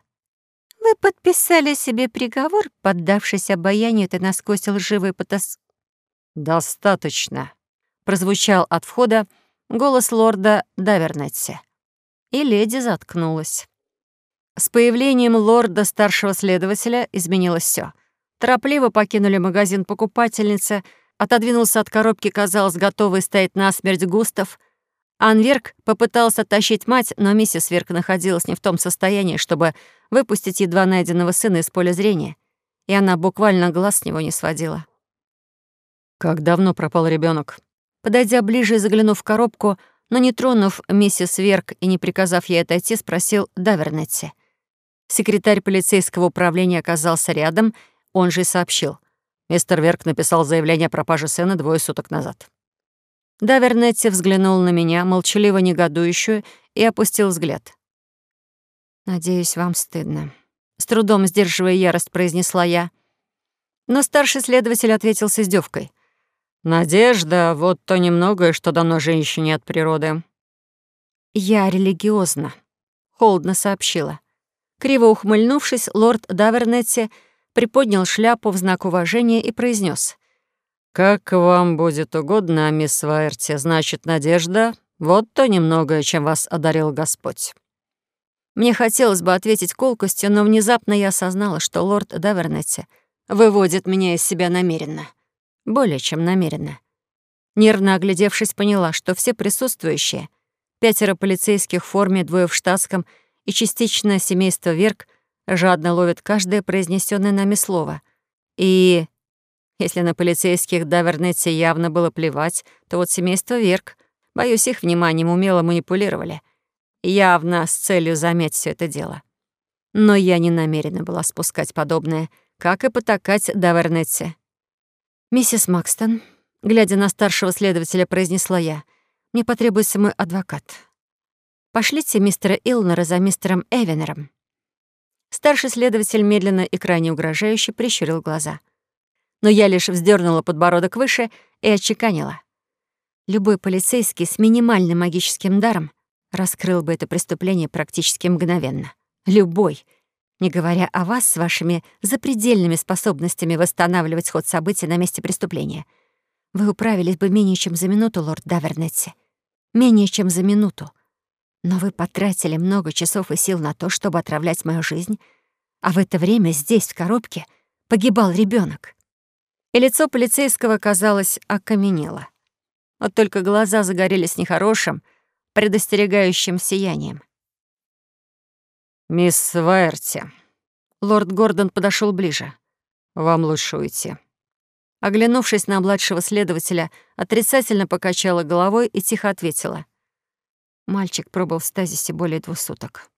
Вы подписали себе приговор, поддавшись обаянию этой насквозь лживой потас... «Достаточно», — прозвучал от входа голос лорда Давернетти. И леди заткнулась. С появлением лорда старшего следователя изменилось все. Торопливо покинули магазин покупательницы, отодвинулся от коробки, казалось, готовый стоять насмерть Густав, Анверк попытался тащить мать, но миссис Верк находилась не в том состоянии, чтобы выпустить едва найденного сына из поля зрения, и она буквально глаз с него не сводила. «Как давно пропал ребенок? Подойдя ближе и заглянув в коробку, но не тронув миссис Верк и не приказав ей отойти, спросил Давернетти. Секретарь полицейского управления оказался рядом, он же и сообщил. Мистер Верк написал заявление о пропаже сына двое суток назад. Давернетти взглянул на меня, молчаливо негодующую, и опустил взгляд. «Надеюсь, вам стыдно». С трудом сдерживая ярость, произнесла я. Но старший следователь ответил с издевкой. «Надежда — вот то немногое, что дано женщине от природы». «Я религиозна», — холодно сообщила. Криво ухмыльнувшись, лорд Давернетти приподнял шляпу в знак уважения и произнес: «Как вам будет угодно, мисс Вайерти, значит, Надежда, вот то немногое, чем вас одарил Господь». Мне хотелось бы ответить колкостью, но внезапно я осознала, что лорд Давернетти выводит меня из себя намеренно. Более чем намеренно. Нервно оглядевшись, поняла, что все присутствующие, пятеро полицейских в форме, двое в штатском и частично семейство Верк, жадно ловят каждое произнесенное нами слово. И если на полицейских Давернетти явно было плевать, то вот семейство Верк, боюсь, их вниманием умело манипулировали. Явно с целью замять все это дело. Но я не намерена была спускать подобное, как и потакать Давернетти. «Миссис Макстон», глядя на старшего следователя, произнесла я, «мне потребуется мой адвокат. Пошлите мистера Илнера за мистером Эвенером». Старший следователь медленно и крайне угрожающе прищурил глаза — но я лишь вздернула подбородок выше и отчеканила. Любой полицейский с минимальным магическим даром раскрыл бы это преступление практически мгновенно. Любой. Не говоря о вас с вашими запредельными способностями восстанавливать ход событий на месте преступления. Вы управились бы менее чем за минуту, лорд Давернетти. Менее чем за минуту. Но вы потратили много часов и сил на то, чтобы отравлять мою жизнь, а в это время здесь, в коробке, погибал ребенок. И лицо полицейского, казалось, окаменело. Вот только глаза загорелись нехорошим, предостерегающим сиянием. «Мисс Вайерти», Лорд Гордон подошел ближе. «Вам лучше уйти». Оглянувшись на младшего следователя, отрицательно покачала головой и тихо ответила. Мальчик пробыл в стазисе более двух суток.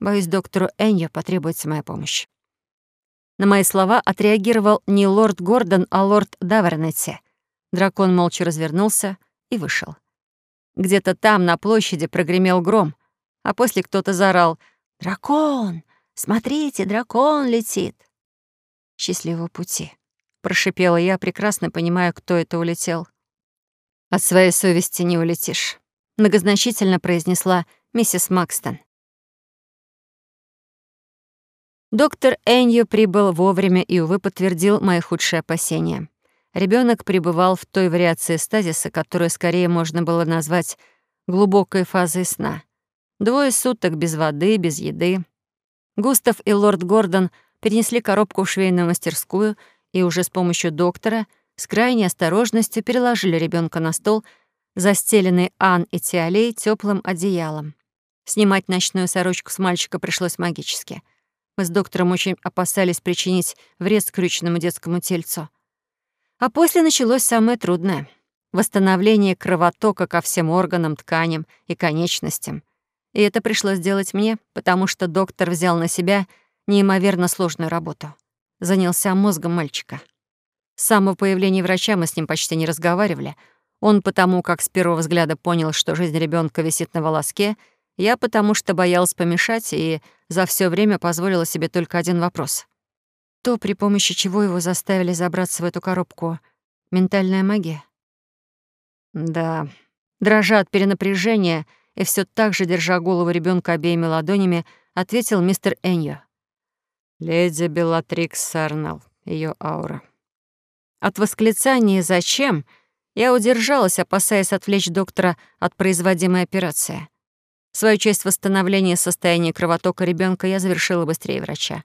Боюсь, доктору Эньо потребуется моя помощь. На мои слова отреагировал не лорд Гордон, а лорд Давернетти. Дракон молча развернулся и вышел. Где-то там, на площади, прогремел гром, а после кто-то заорал «Дракон! Смотрите, дракон летит!» «Счастливого пути!» — прошипела я, прекрасно понимая, кто это улетел. «От своей совести не улетишь», — многозначительно произнесла миссис Макстон. Доктор Энью прибыл вовремя и, увы, подтвердил мои худшие опасения. Ребенок пребывал в той вариации стазиса, которую скорее можно было назвать глубокой фазой сна. Двое суток без воды, без еды. Густав и лорд Гордон перенесли коробку в швейную мастерскую и уже с помощью доктора с крайней осторожностью переложили ребенка на стол, застеленный Ан и Тиалей теплым одеялом. Снимать ночную сорочку с мальчика пришлось магически. Мы с доктором очень опасались причинить вред скрюченному детскому тельцу. А после началось самое трудное — восстановление кровотока ко всем органам, тканям и конечностям — и это пришлось делать мне, потому что доктор взял на себя неимоверно сложную работу. Занялся мозгом мальчика. С самого появления врача мы с ним почти не разговаривали. Он потому, как с первого взгляда понял, что жизнь ребенка висит на волоске, я потому что боялась помешать и за все время позволила себе только один вопрос. То, при помощи чего его заставили забраться в эту коробку, ментальная магия? Да, дрожа от перенапряжения — и все так же, держа голову ребенка обеими ладонями, ответил мистер Эньо. «Леди Белатрикс Сарнелл, ее аура». От восклицания «Зачем?» Я удержалась, опасаясь отвлечь доктора от производимой операции. Свою часть восстановления состояния кровотока ребенка я завершила быстрее врача.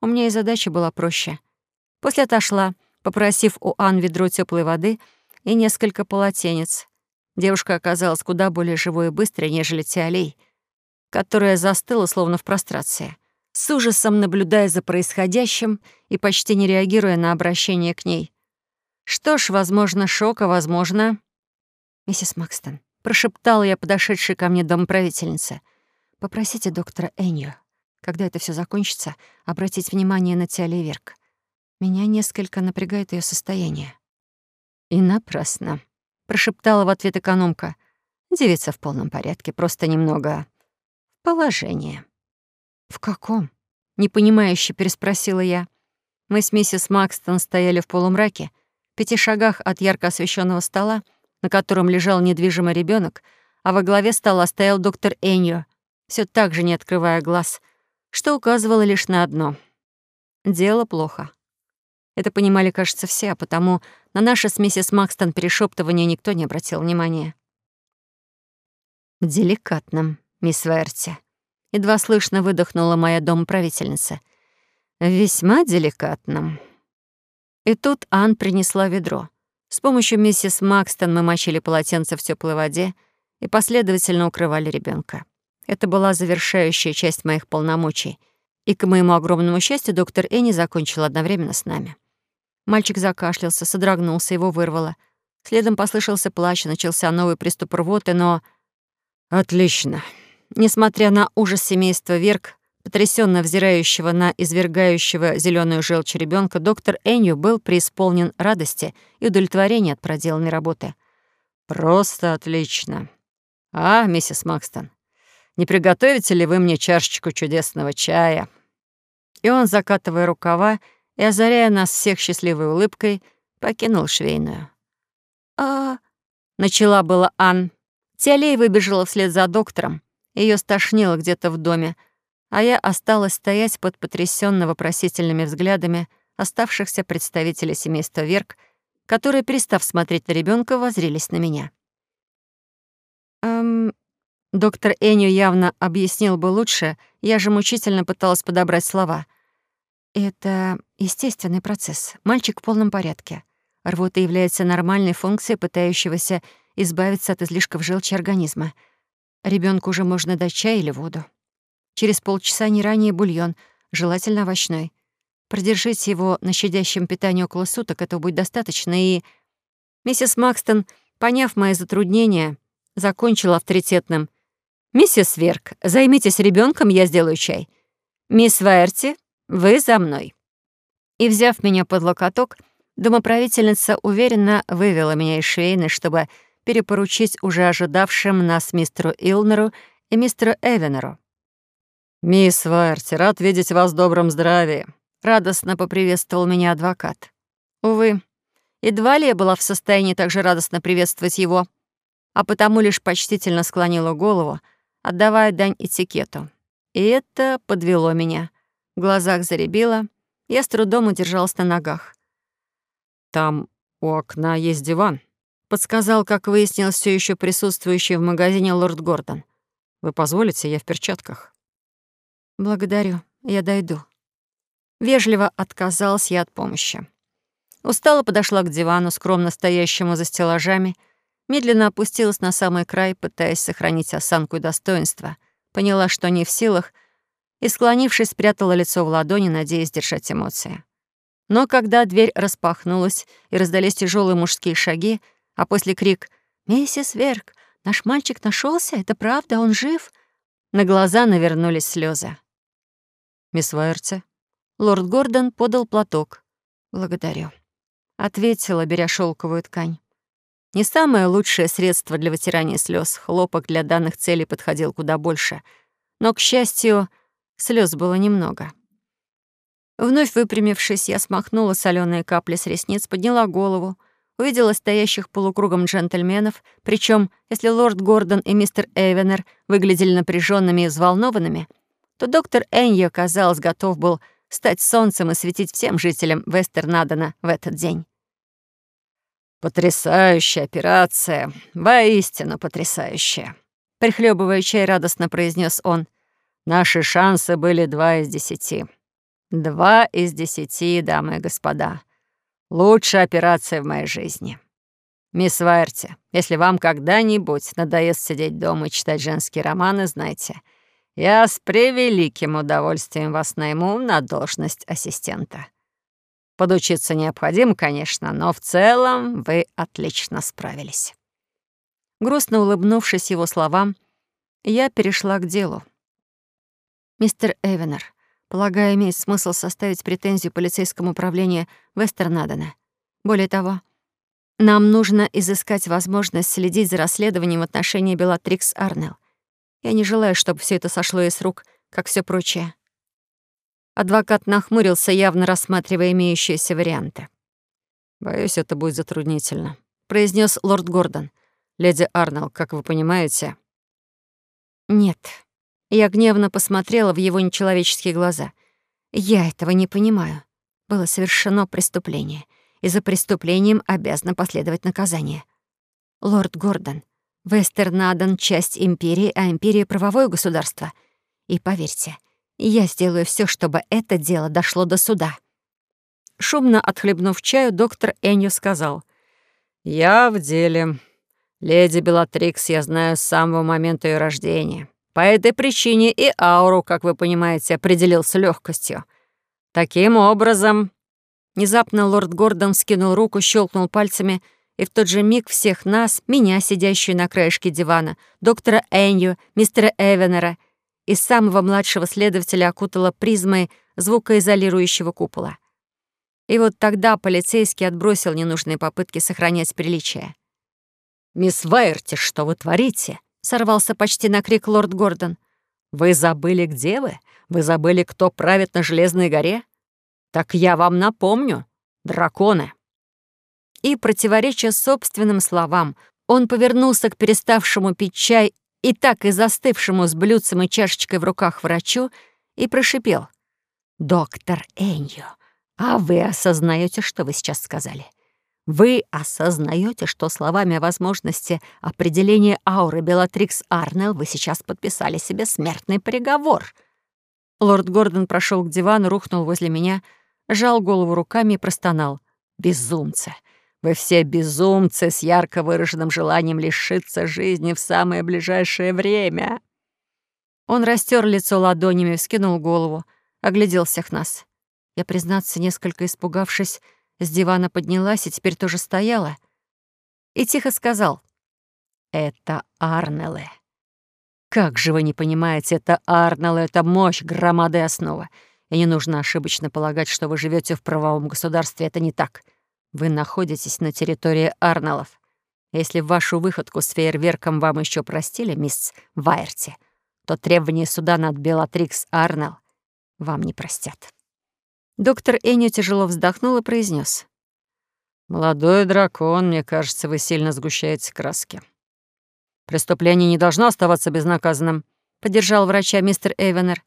У меня и задача была проще. После отошла, попросив у Ан ведро теплой воды и несколько полотенец. Девушка оказалась куда более живой и быстрой, нежели Тиалей, которая застыла словно в прострации, с ужасом наблюдая за происходящим и почти не реагируя на обращение к ней. Что ж, возможно, шок, а возможно... «Миссис Макстон», — прошептала я подошедшей ко мне домоправительнице, «попросите доктора Энью, когда это все закончится, обратить внимание на Тиалей Верк. Меня несколько напрягает ее состояние». И напрасно прошептала в ответ экономка. Девица в полном порядке, просто немного в положении. В каком? непонимающе переспросила я. Мы с миссис Макстон стояли в полумраке, пяти шагах от ярко освещенного стола, на котором лежал недвижимый ребенок, а во главе стола стоял доктор Эньо, все так же не открывая глаз, что указывало лишь на одно. Дело плохо. Это понимали, кажется, все, а потому на наше с миссис Макстон перешептывание никто не обратил внимания. «Деликатным, мисс Верти», — едва слышно выдохнула моя домоправительница. «Весьма деликатным». И тут Ан принесла ведро. С помощью миссис Макстон мы мочили полотенце в теплой воде и последовательно укрывали ребенка. Это была завершающая часть моих полномочий, и, к моему огромному счастью, доктор Энни закончил одновременно с нами. Мальчик закашлялся, содрогнулся, его вырвало. Следом послышался плач, начался новый приступ рвоты, но... Отлично. Несмотря на ужас семейства Верк, потрясенно взирающего на извергающего зеленую желчь ребенка, доктор Энью был преисполнен радости и удовлетворения от проделанной работы. «Просто отлично. А, миссис Макстон, не приготовите ли вы мне чашечку чудесного чая?» И он, закатывая рукава, и, озаряя нас всех счастливой улыбкой, покинул швейную. «А...» — начала была Ан. Тиалей выбежала вслед за доктором. Ее стошнило где-то в доме, а я осталась стоять под потрясенно вопросительными взглядами оставшихся представителей семейства Верк, которые, перестав смотреть на ребенка, воззрелись на меня. «Эм, Доктор Эню явно объяснил бы лучше, я же мучительно пыталась подобрать слова. Это естественный процесс. Мальчик в полном порядке. Рвота является нормальной функцией пытающегося избавиться от излишков желчи организма. Ребенку уже можно дать чай или воду. Через полчаса не ранее бульон, желательно овощной. Продержите его на щадящем питании около суток, этого будет достаточно, и... Миссис Макстон, поняв мои затруднения, закончила авторитетным. «Миссис Верк, займитесь ребенком, я сделаю чай. Мисс Вайерти, вы за мной». И, взяв меня под локоток, домоправительница уверенно вывела меня из швейной, чтобы перепоручить уже ожидавшим нас мистеру Илнеру и мистеру Эвенеру. «Мисс Вайерти, рад видеть вас в добром здравии», — радостно поприветствовал меня адвокат. Увы, едва ли я была в состоянии так же радостно приветствовать его, а потому лишь почтительно склонила голову, отдавая дань этикету. И это подвело меня. В глазах заребило, я с трудом удержалась на ногах. «Там у окна есть диван», — подсказал, как выяснилось, все еще присутствующий в магазине лорд Гордон. «Вы позволите, я в перчатках?» «Благодарю, я дойду». Вежливо отказалась я от помощи. Устало подошла к дивану, скромно стоящему за стеллажами, медленно опустилась на самый край, пытаясь сохранить осанку и достоинство. Поняла, что не в силах, и, склонившись, спрятала лицо в ладони, надеясь держать эмоции. Но когда дверь распахнулась и раздались тяжелые мужские шаги, а после крик «Миссис Верк, наш мальчик нашелся, это правда, он жив?» На глаза навернулись слезы. «Мисс Вайерти?» Лорд Гордон подал платок. «Благодарю», — ответила, беря шелковую ткань. Не самое лучшее средство для вытирания слез. Хлопок для данных целей подходил куда больше. Но, к счастью, слез было немного. Вновь выпрямившись, я смахнула соленые капли с ресниц, подняла голову, увидела стоящих полукругом джентльменов, причем, если лорд Гордон и мистер Эйвенер выглядели напряженными и взволнованными, то доктор Эньо, казалось, готов был стать солнцем и светить всем жителям Вестернадена в этот день. «Потрясающая операция, воистину потрясающая», — прихлебывая чай, радостно произнес он. «Наши шансы были два из десяти. Два из десяти, дамы и господа. Лучшая операция в моей жизни. Мисс Вайерти, если вам когда-нибудь надоест сидеть дома и читать женские романы, знайте, я с превеликим удовольствием вас найму на должность ассистента». Подучиться необходимо, конечно, но в целом вы отлично справились». Грустно улыбнувшись его словам, я перешла к делу. «Мистер Эвенер, полагаю, имеет смысл составить претензию полицейскому управлению Вестернадена. Более того, нам нужно изыскать возможность следить за расследованием в отношении Белатрикс Арнелл. Я не желаю, чтобы все это сошло из рук, как все прочее. Адвокат нахмурился, явно рассматривая имеющиеся варианты. «Боюсь, это будет затруднительно», — произнес лорд Гордон. «Леди Арнелл, как вы понимаете...» «Нет». Я гневно посмотрела в его нечеловеческие глаза. «Я этого не понимаю. Было совершено преступление, и за преступлением обязано последовать наказание. Лорд Гордон, Вестернаден — часть империи, а империя — правовое государство. И поверьте, — я сделаю все, чтобы это дело дошло до суда». Шумно отхлебнув чаю, доктор Энью сказал. «Я в деле. Леди Белатрикс я знаю с самого момента ее рождения. По этой причине и ауру, как вы понимаете, определил с легкостью. Таким образом...» Внезапно лорд Гордон скинул руку, щелкнул пальцами, и в тот же миг всех нас, меня, сидящую на краешке дивана, доктора Энью, мистера Эвенера — и самого младшего следователя окутала призмой звукоизолирующего купола. И вот тогда полицейский отбросил ненужные попытки сохранять приличие. «Мисс Вайерти, что вы творите?» — сорвался почти на крик лорд Гордон. «Вы забыли, где вы? Вы забыли, кто правит на Железной горе? Так я вам напомню. Драконы!» И, противореча собственным словам, он повернулся к переставшему пить чай и так и застывшему с блюдцем и чашечкой в руках врачу и прошипел. «Доктор Эньо, а вы осознаете, что вы сейчас сказали? Вы осознаете, что словами о возможности определения ауры Белатрикс Арнелл вы сейчас подписали себе смертный приговор?» Лорд Гордон прошел к дивану, рухнул возле меня, жал голову руками и простонал. «Безумцы! Вы все безумцы с ярко выраженным желанием лишиться жизни в самое ближайшее время!» Он растер лицо ладонями, вскинул голову, оглядел всех нас. Я, признаться, несколько испугавшись, с дивана поднялась и теперь тоже стояла. И тихо сказал. «Это Арнеллы. Как же вы не понимаете, это Арнеллы, это мощь, громада и основа. И не нужно ошибочно полагать, что вы живете в правовом государстве. Это не так. Вы находитесь на территории Арнеллов. Если вашу выходку с фейерверком вам еще простили, мисс Вайерти, то требования суда над Белатрикс Арнелл вам не простят. Доктор Энни тяжело вздохнул и произнес: «Молодой дракон, мне кажется, вы сильно сгущаете краски. Преступление не должно оставаться безнаказанным», — поддержал врача мистер Эйвенер.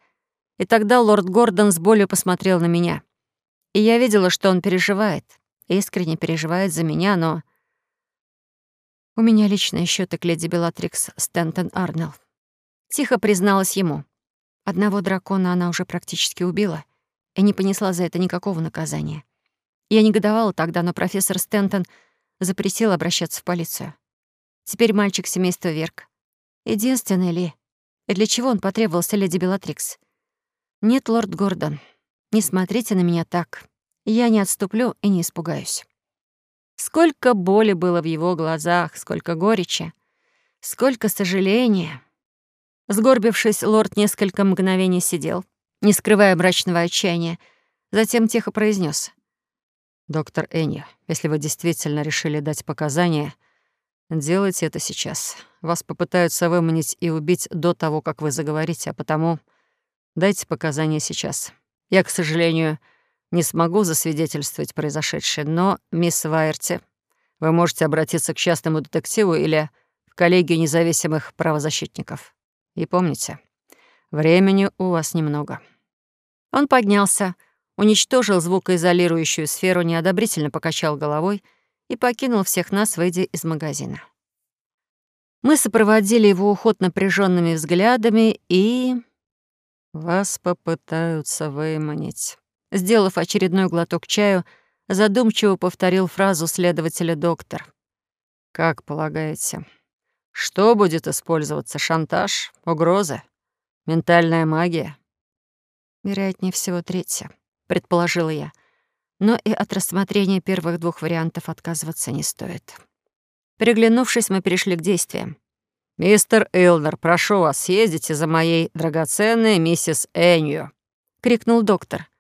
И тогда лорд Гордон с болью посмотрел на меня. И я видела, что он переживает, искренне переживает за меня, но... У меня личные счеты к леди Белатрикс Стентон Арнелл. Тихо призналась ему. Одного дракона она уже практически убила — и не понесла за это никакого наказания. Я негодовала тогда, но профессор Стентон запретил обращаться в полицию. Теперь мальчик семейства Верк. Единственный ли? И для чего он потребовался леди Белатрикс? Нет, лорд Гордон, не смотрите на меня так. Я не отступлю и не испугаюсь. Сколько боли было в его глазах, сколько горечи, сколько сожаления. Сгорбившись, лорд несколько мгновений сидел, не скрывая мрачного отчаяния. Затем тихо произнес: «Доктор Энни, если вы действительно решили дать показания, делайте это сейчас. Вас попытаются выманить и убить до того, как вы заговорите, а потому дайте показания сейчас. Я, к сожалению, не смогу засвидетельствовать произошедшее, но, мисс Вайерти, вы можете обратиться к частному детективу или в коллегию независимых правозащитников. И помните, времени у вас немного». Он поднялся, уничтожил звукоизолирующую сферу, неодобрительно покачал головой и покинул всех нас, выйдя из магазина. Мы сопроводили его уход напряженными взглядами и... «Вас попытаются выманить». Сделав очередной глоток чаю, задумчиво повторил фразу следователя доктор. «Как полагаете, что будет использоваться? Шантаж? Угрозы? Ментальная магия?» Вероятнее всего, третья, предположила я. Но и от рассмотрения первых двух вариантов отказываться не стоит. Переглянувшись, мы перешли к действиям. «Мистер Элнер, прошу вас, съездите за моей драгоценной миссис Энью», — крикнул доктор.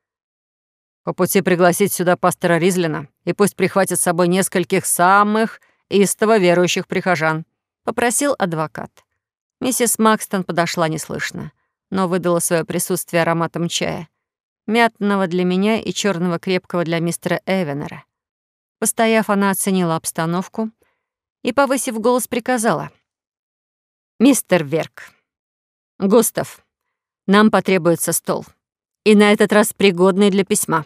«По пути пригласить сюда пастора Ризлина, и пусть прихватит с собой нескольких самых истово верующих прихожан», — попросил адвокат. Миссис Макстон подошла неслышно но выдала свое присутствие ароматом чая. Мятного для меня и черного крепкого для мистера Эвенера. Постояв, она оценила обстановку и, повысив голос, приказала. «Мистер Верк, Густав, нам потребуется стол, и на этот раз пригодный для письма,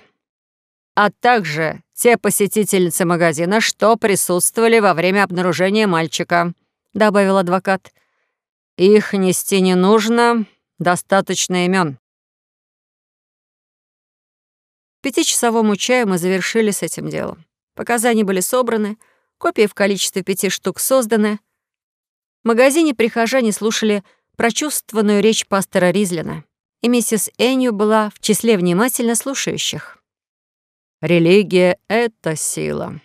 а также те посетительницы магазина, что присутствовали во время обнаружения мальчика», добавил адвокат. «Их нести не нужно, Достаточно имен. Пятичасовому чаю мы завершили с этим делом. Показания были собраны, копии в количестве пяти штук созданы. В магазине прихожане слушали прочувствованную речь пастора Ризлина, и миссис Энью была в числе внимательно слушающих. «Религия — это сила».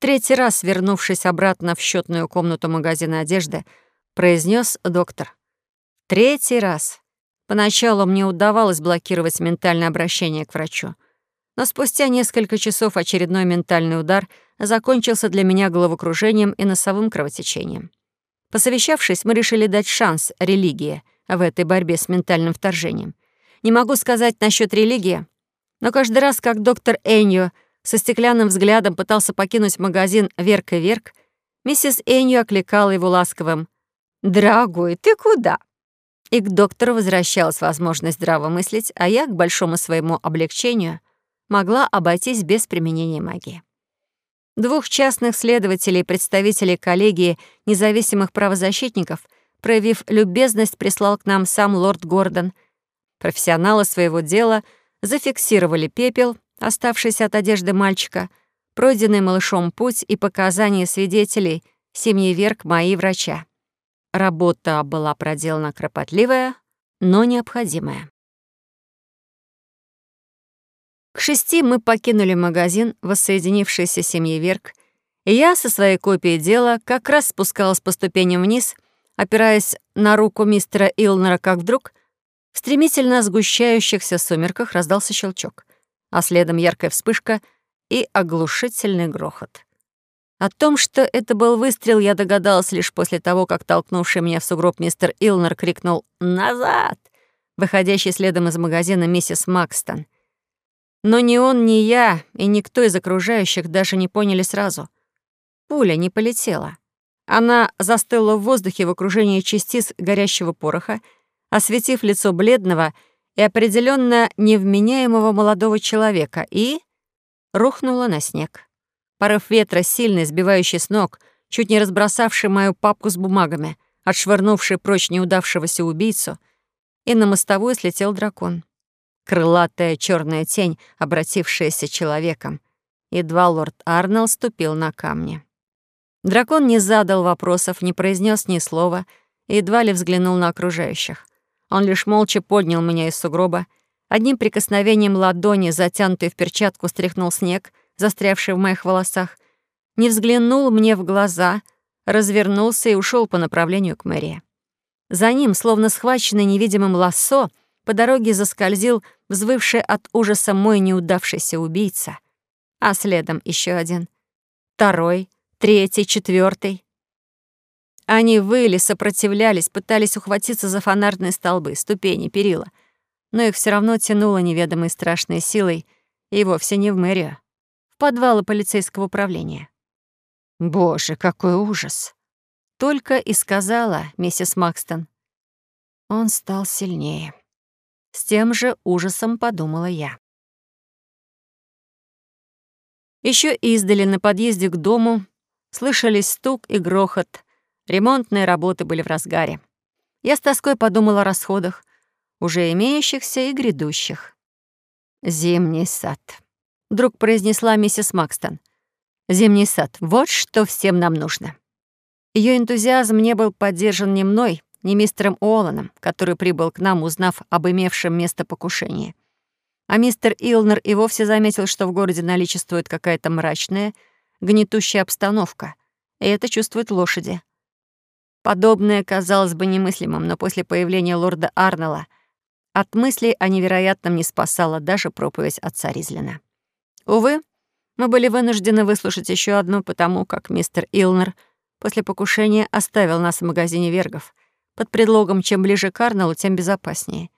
Третий раз, вернувшись обратно в счетную комнату магазина одежды, произнес доктор. Третий раз. Поначалу мне удавалось блокировать ментальное обращение к врачу. Но спустя несколько часов очередной ментальный удар закончился для меня головокружением и носовым кровотечением. Посовещавшись, мы решили дать шанс религии в этой борьбе с ментальным вторжением. Не могу сказать насчет религии, но каждый раз, как доктор Энью со стеклянным взглядом пытался покинуть магазин «Верк и Верк», миссис Энью окликала его ласковым «Дорогой, ты куда?» И к доктору возвращалась возможность здраво мыслить, а я, к большому своему облегчению, могла обойтись без применения магии. Двух частных следователей представителей коллегии независимых правозащитников, проявив любезность, прислал к нам сам лорд Гордон. Профессионалы своего дела зафиксировали пепел, оставшийся от одежды мальчика, пройденный малышом путь и показания свидетелей, семьи Верк, мои врача. Работа была проделана кропотливая, но необходимая. К шести мы покинули магазин, воссоединившийся семьей Верк, и я со своей копией дела как раз спускалась по ступеням вниз, опираясь на руку мистера Илнера, как вдруг в стремительно сгущающихся сумерках раздался щелчок, а следом яркая вспышка и оглушительный грохот. О том, что это был выстрел, я догадалась лишь после того, как толкнувший меня в сугроб мистер Илнер крикнул «Назад!», выходящий следом из магазина миссис Макстон. Но ни он, ни я и никто из окружающих даже не поняли сразу. Пуля не полетела. Она застыла в воздухе в окружении частиц горящего пороха, осветив лицо бледного и определенно невменяемого молодого человека, и рухнула на снег. Порыв ветра, сильный, сбивающий с ног, чуть не разбросавший мою папку с бумагами, отшвырнувший прочь неудавшегося убийцу, и на мостовую слетел дракон крылатая черная тень, обратившаяся человеком. Едва лорд Арнелл ступил на камни. Дракон не задал вопросов, не произнес ни слова, едва ли взглянул на окружающих. Он лишь молча поднял меня из сугроба, одним прикосновением ладони, затянутой в перчатку, стряхнул снег, застрявший в моих волосах, не взглянул мне в глаза, развернулся и ушел по направлению к мэрии. За ним, словно схваченный невидимым лассо, по дороге заскользил взвывший от ужаса мой неудавшийся убийца. А следом еще один. Второй, третий, четвертый. Они выли, сопротивлялись, пытались ухватиться за фонарные столбы, ступени, перила. Но их все равно тянуло неведомой страшной силой, и вовсе не в мэрию, в подвалы полицейского управления. «Боже, какой ужас!» Только и сказала миссис Макстон. Он стал сильнее. С тем же ужасом подумала я. Еще издали на подъезде к дому слышались стук и грохот. Ремонтные работы были в разгаре. Я с тоской подумала о расходах, уже имеющихся и грядущих. «Зимний сад», — вдруг произнесла миссис Макстон. «Зимний сад — вот что всем нам нужно». Ее энтузиазм не был поддержан не мной, не мистером Уолланом, который прибыл к нам, узнав об имевшем место покушении. А мистер Илнер и вовсе заметил, что в городе наличествует какая-то мрачная, гнетущая обстановка, и это чувствуют лошади. Подобное казалось бы немыслимым, но после появления лорда Арнелла от мыслей о невероятном не спасала даже проповедь отца Ризлина. Увы, мы были вынуждены выслушать еще одну, потому как мистер Илнер после покушения оставил нас в магазине Вергов — под предлогом «чем ближе к Арнеллу, тем безопаснее».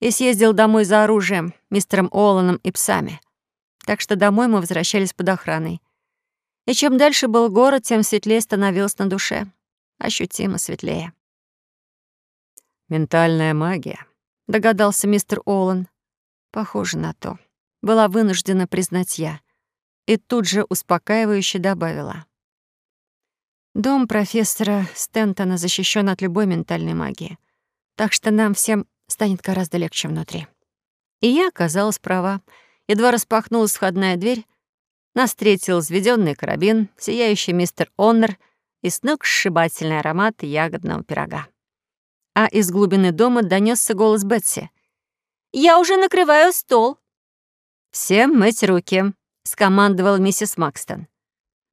И съездил домой за оружием, мистером Оланом и псами. Так что домой мы возвращались под охраной. И чем дальше был город, тем светлее становилось на душе. Ощутимо светлее. «Ментальная магия», — догадался мистер Олан. «Похоже на то. Была вынуждена признать я. И тут же успокаивающе добавила. Дом профессора Стентона защищен от любой ментальной магии, так что нам всем станет гораздо легче внутри. И я оказалась права. Едва распахнулась входная дверь, нас встретил взведённый карабин, сияющий мистер Оннер и сногсшибательный аромат ягодного пирога. А из глубины дома донесся голос Бетси. «Я уже накрываю стол!» «Всем мыть руки!» — скомандовал миссис Макстон.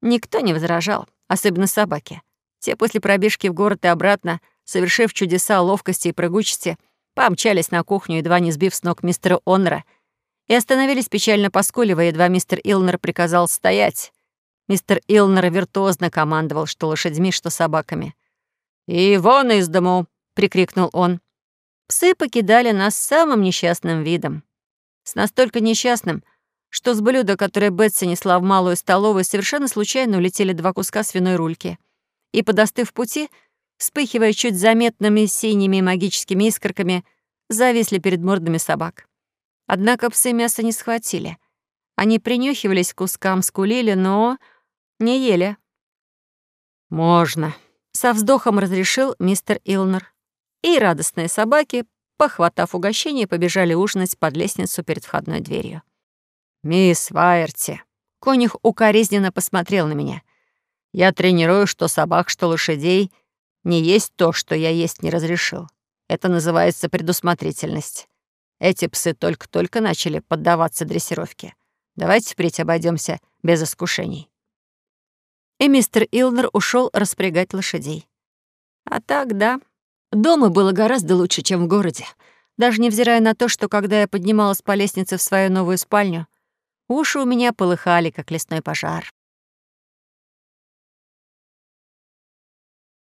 Никто не возражал особенно собаки. Те после пробежки в город и обратно, совершив чудеса ловкости и прыгучести, помчались на кухню, едва не сбив с ног мистера Оннера, и остановились печально поскуливая, едва мистер Илнер приказал стоять. Мистер Илнер виртуозно командовал что лошадьми, что собаками. «И вон из дому!» — прикрикнул он. Псы покидали нас самым несчастным видом. С настолько несчастным — что с блюда, которое Бетси несла в малую столовую, совершенно случайно улетели два куска свиной рульки. И, подостыв пути, вспыхивая чуть заметными синими магическими искорками, зависли перед мордами собак. Однако псы мясо не схватили. Они принюхивались к кускам, скулили, но Не ели. Можно. Со вздохом разрешил мистер Илнер. И радостные собаки, похватав угощение, побежали ужинать под лестницу перед входной дверью. «Мисс Вайерти», — конюх укоризненно посмотрел на меня. «Я тренирую что собак, что лошадей. Не есть то, что я есть не разрешил. Это называется предусмотрительность. Эти псы только-только начали поддаваться дрессировке. Давайте впредь обойдемся без искушений». И мистер Илнер ушел распрягать лошадей. А так, да, дома было гораздо лучше, чем в городе. Даже невзирая на то, что когда я поднималась по лестнице в свою новую спальню, уши у меня полыхали, как лесной пожар.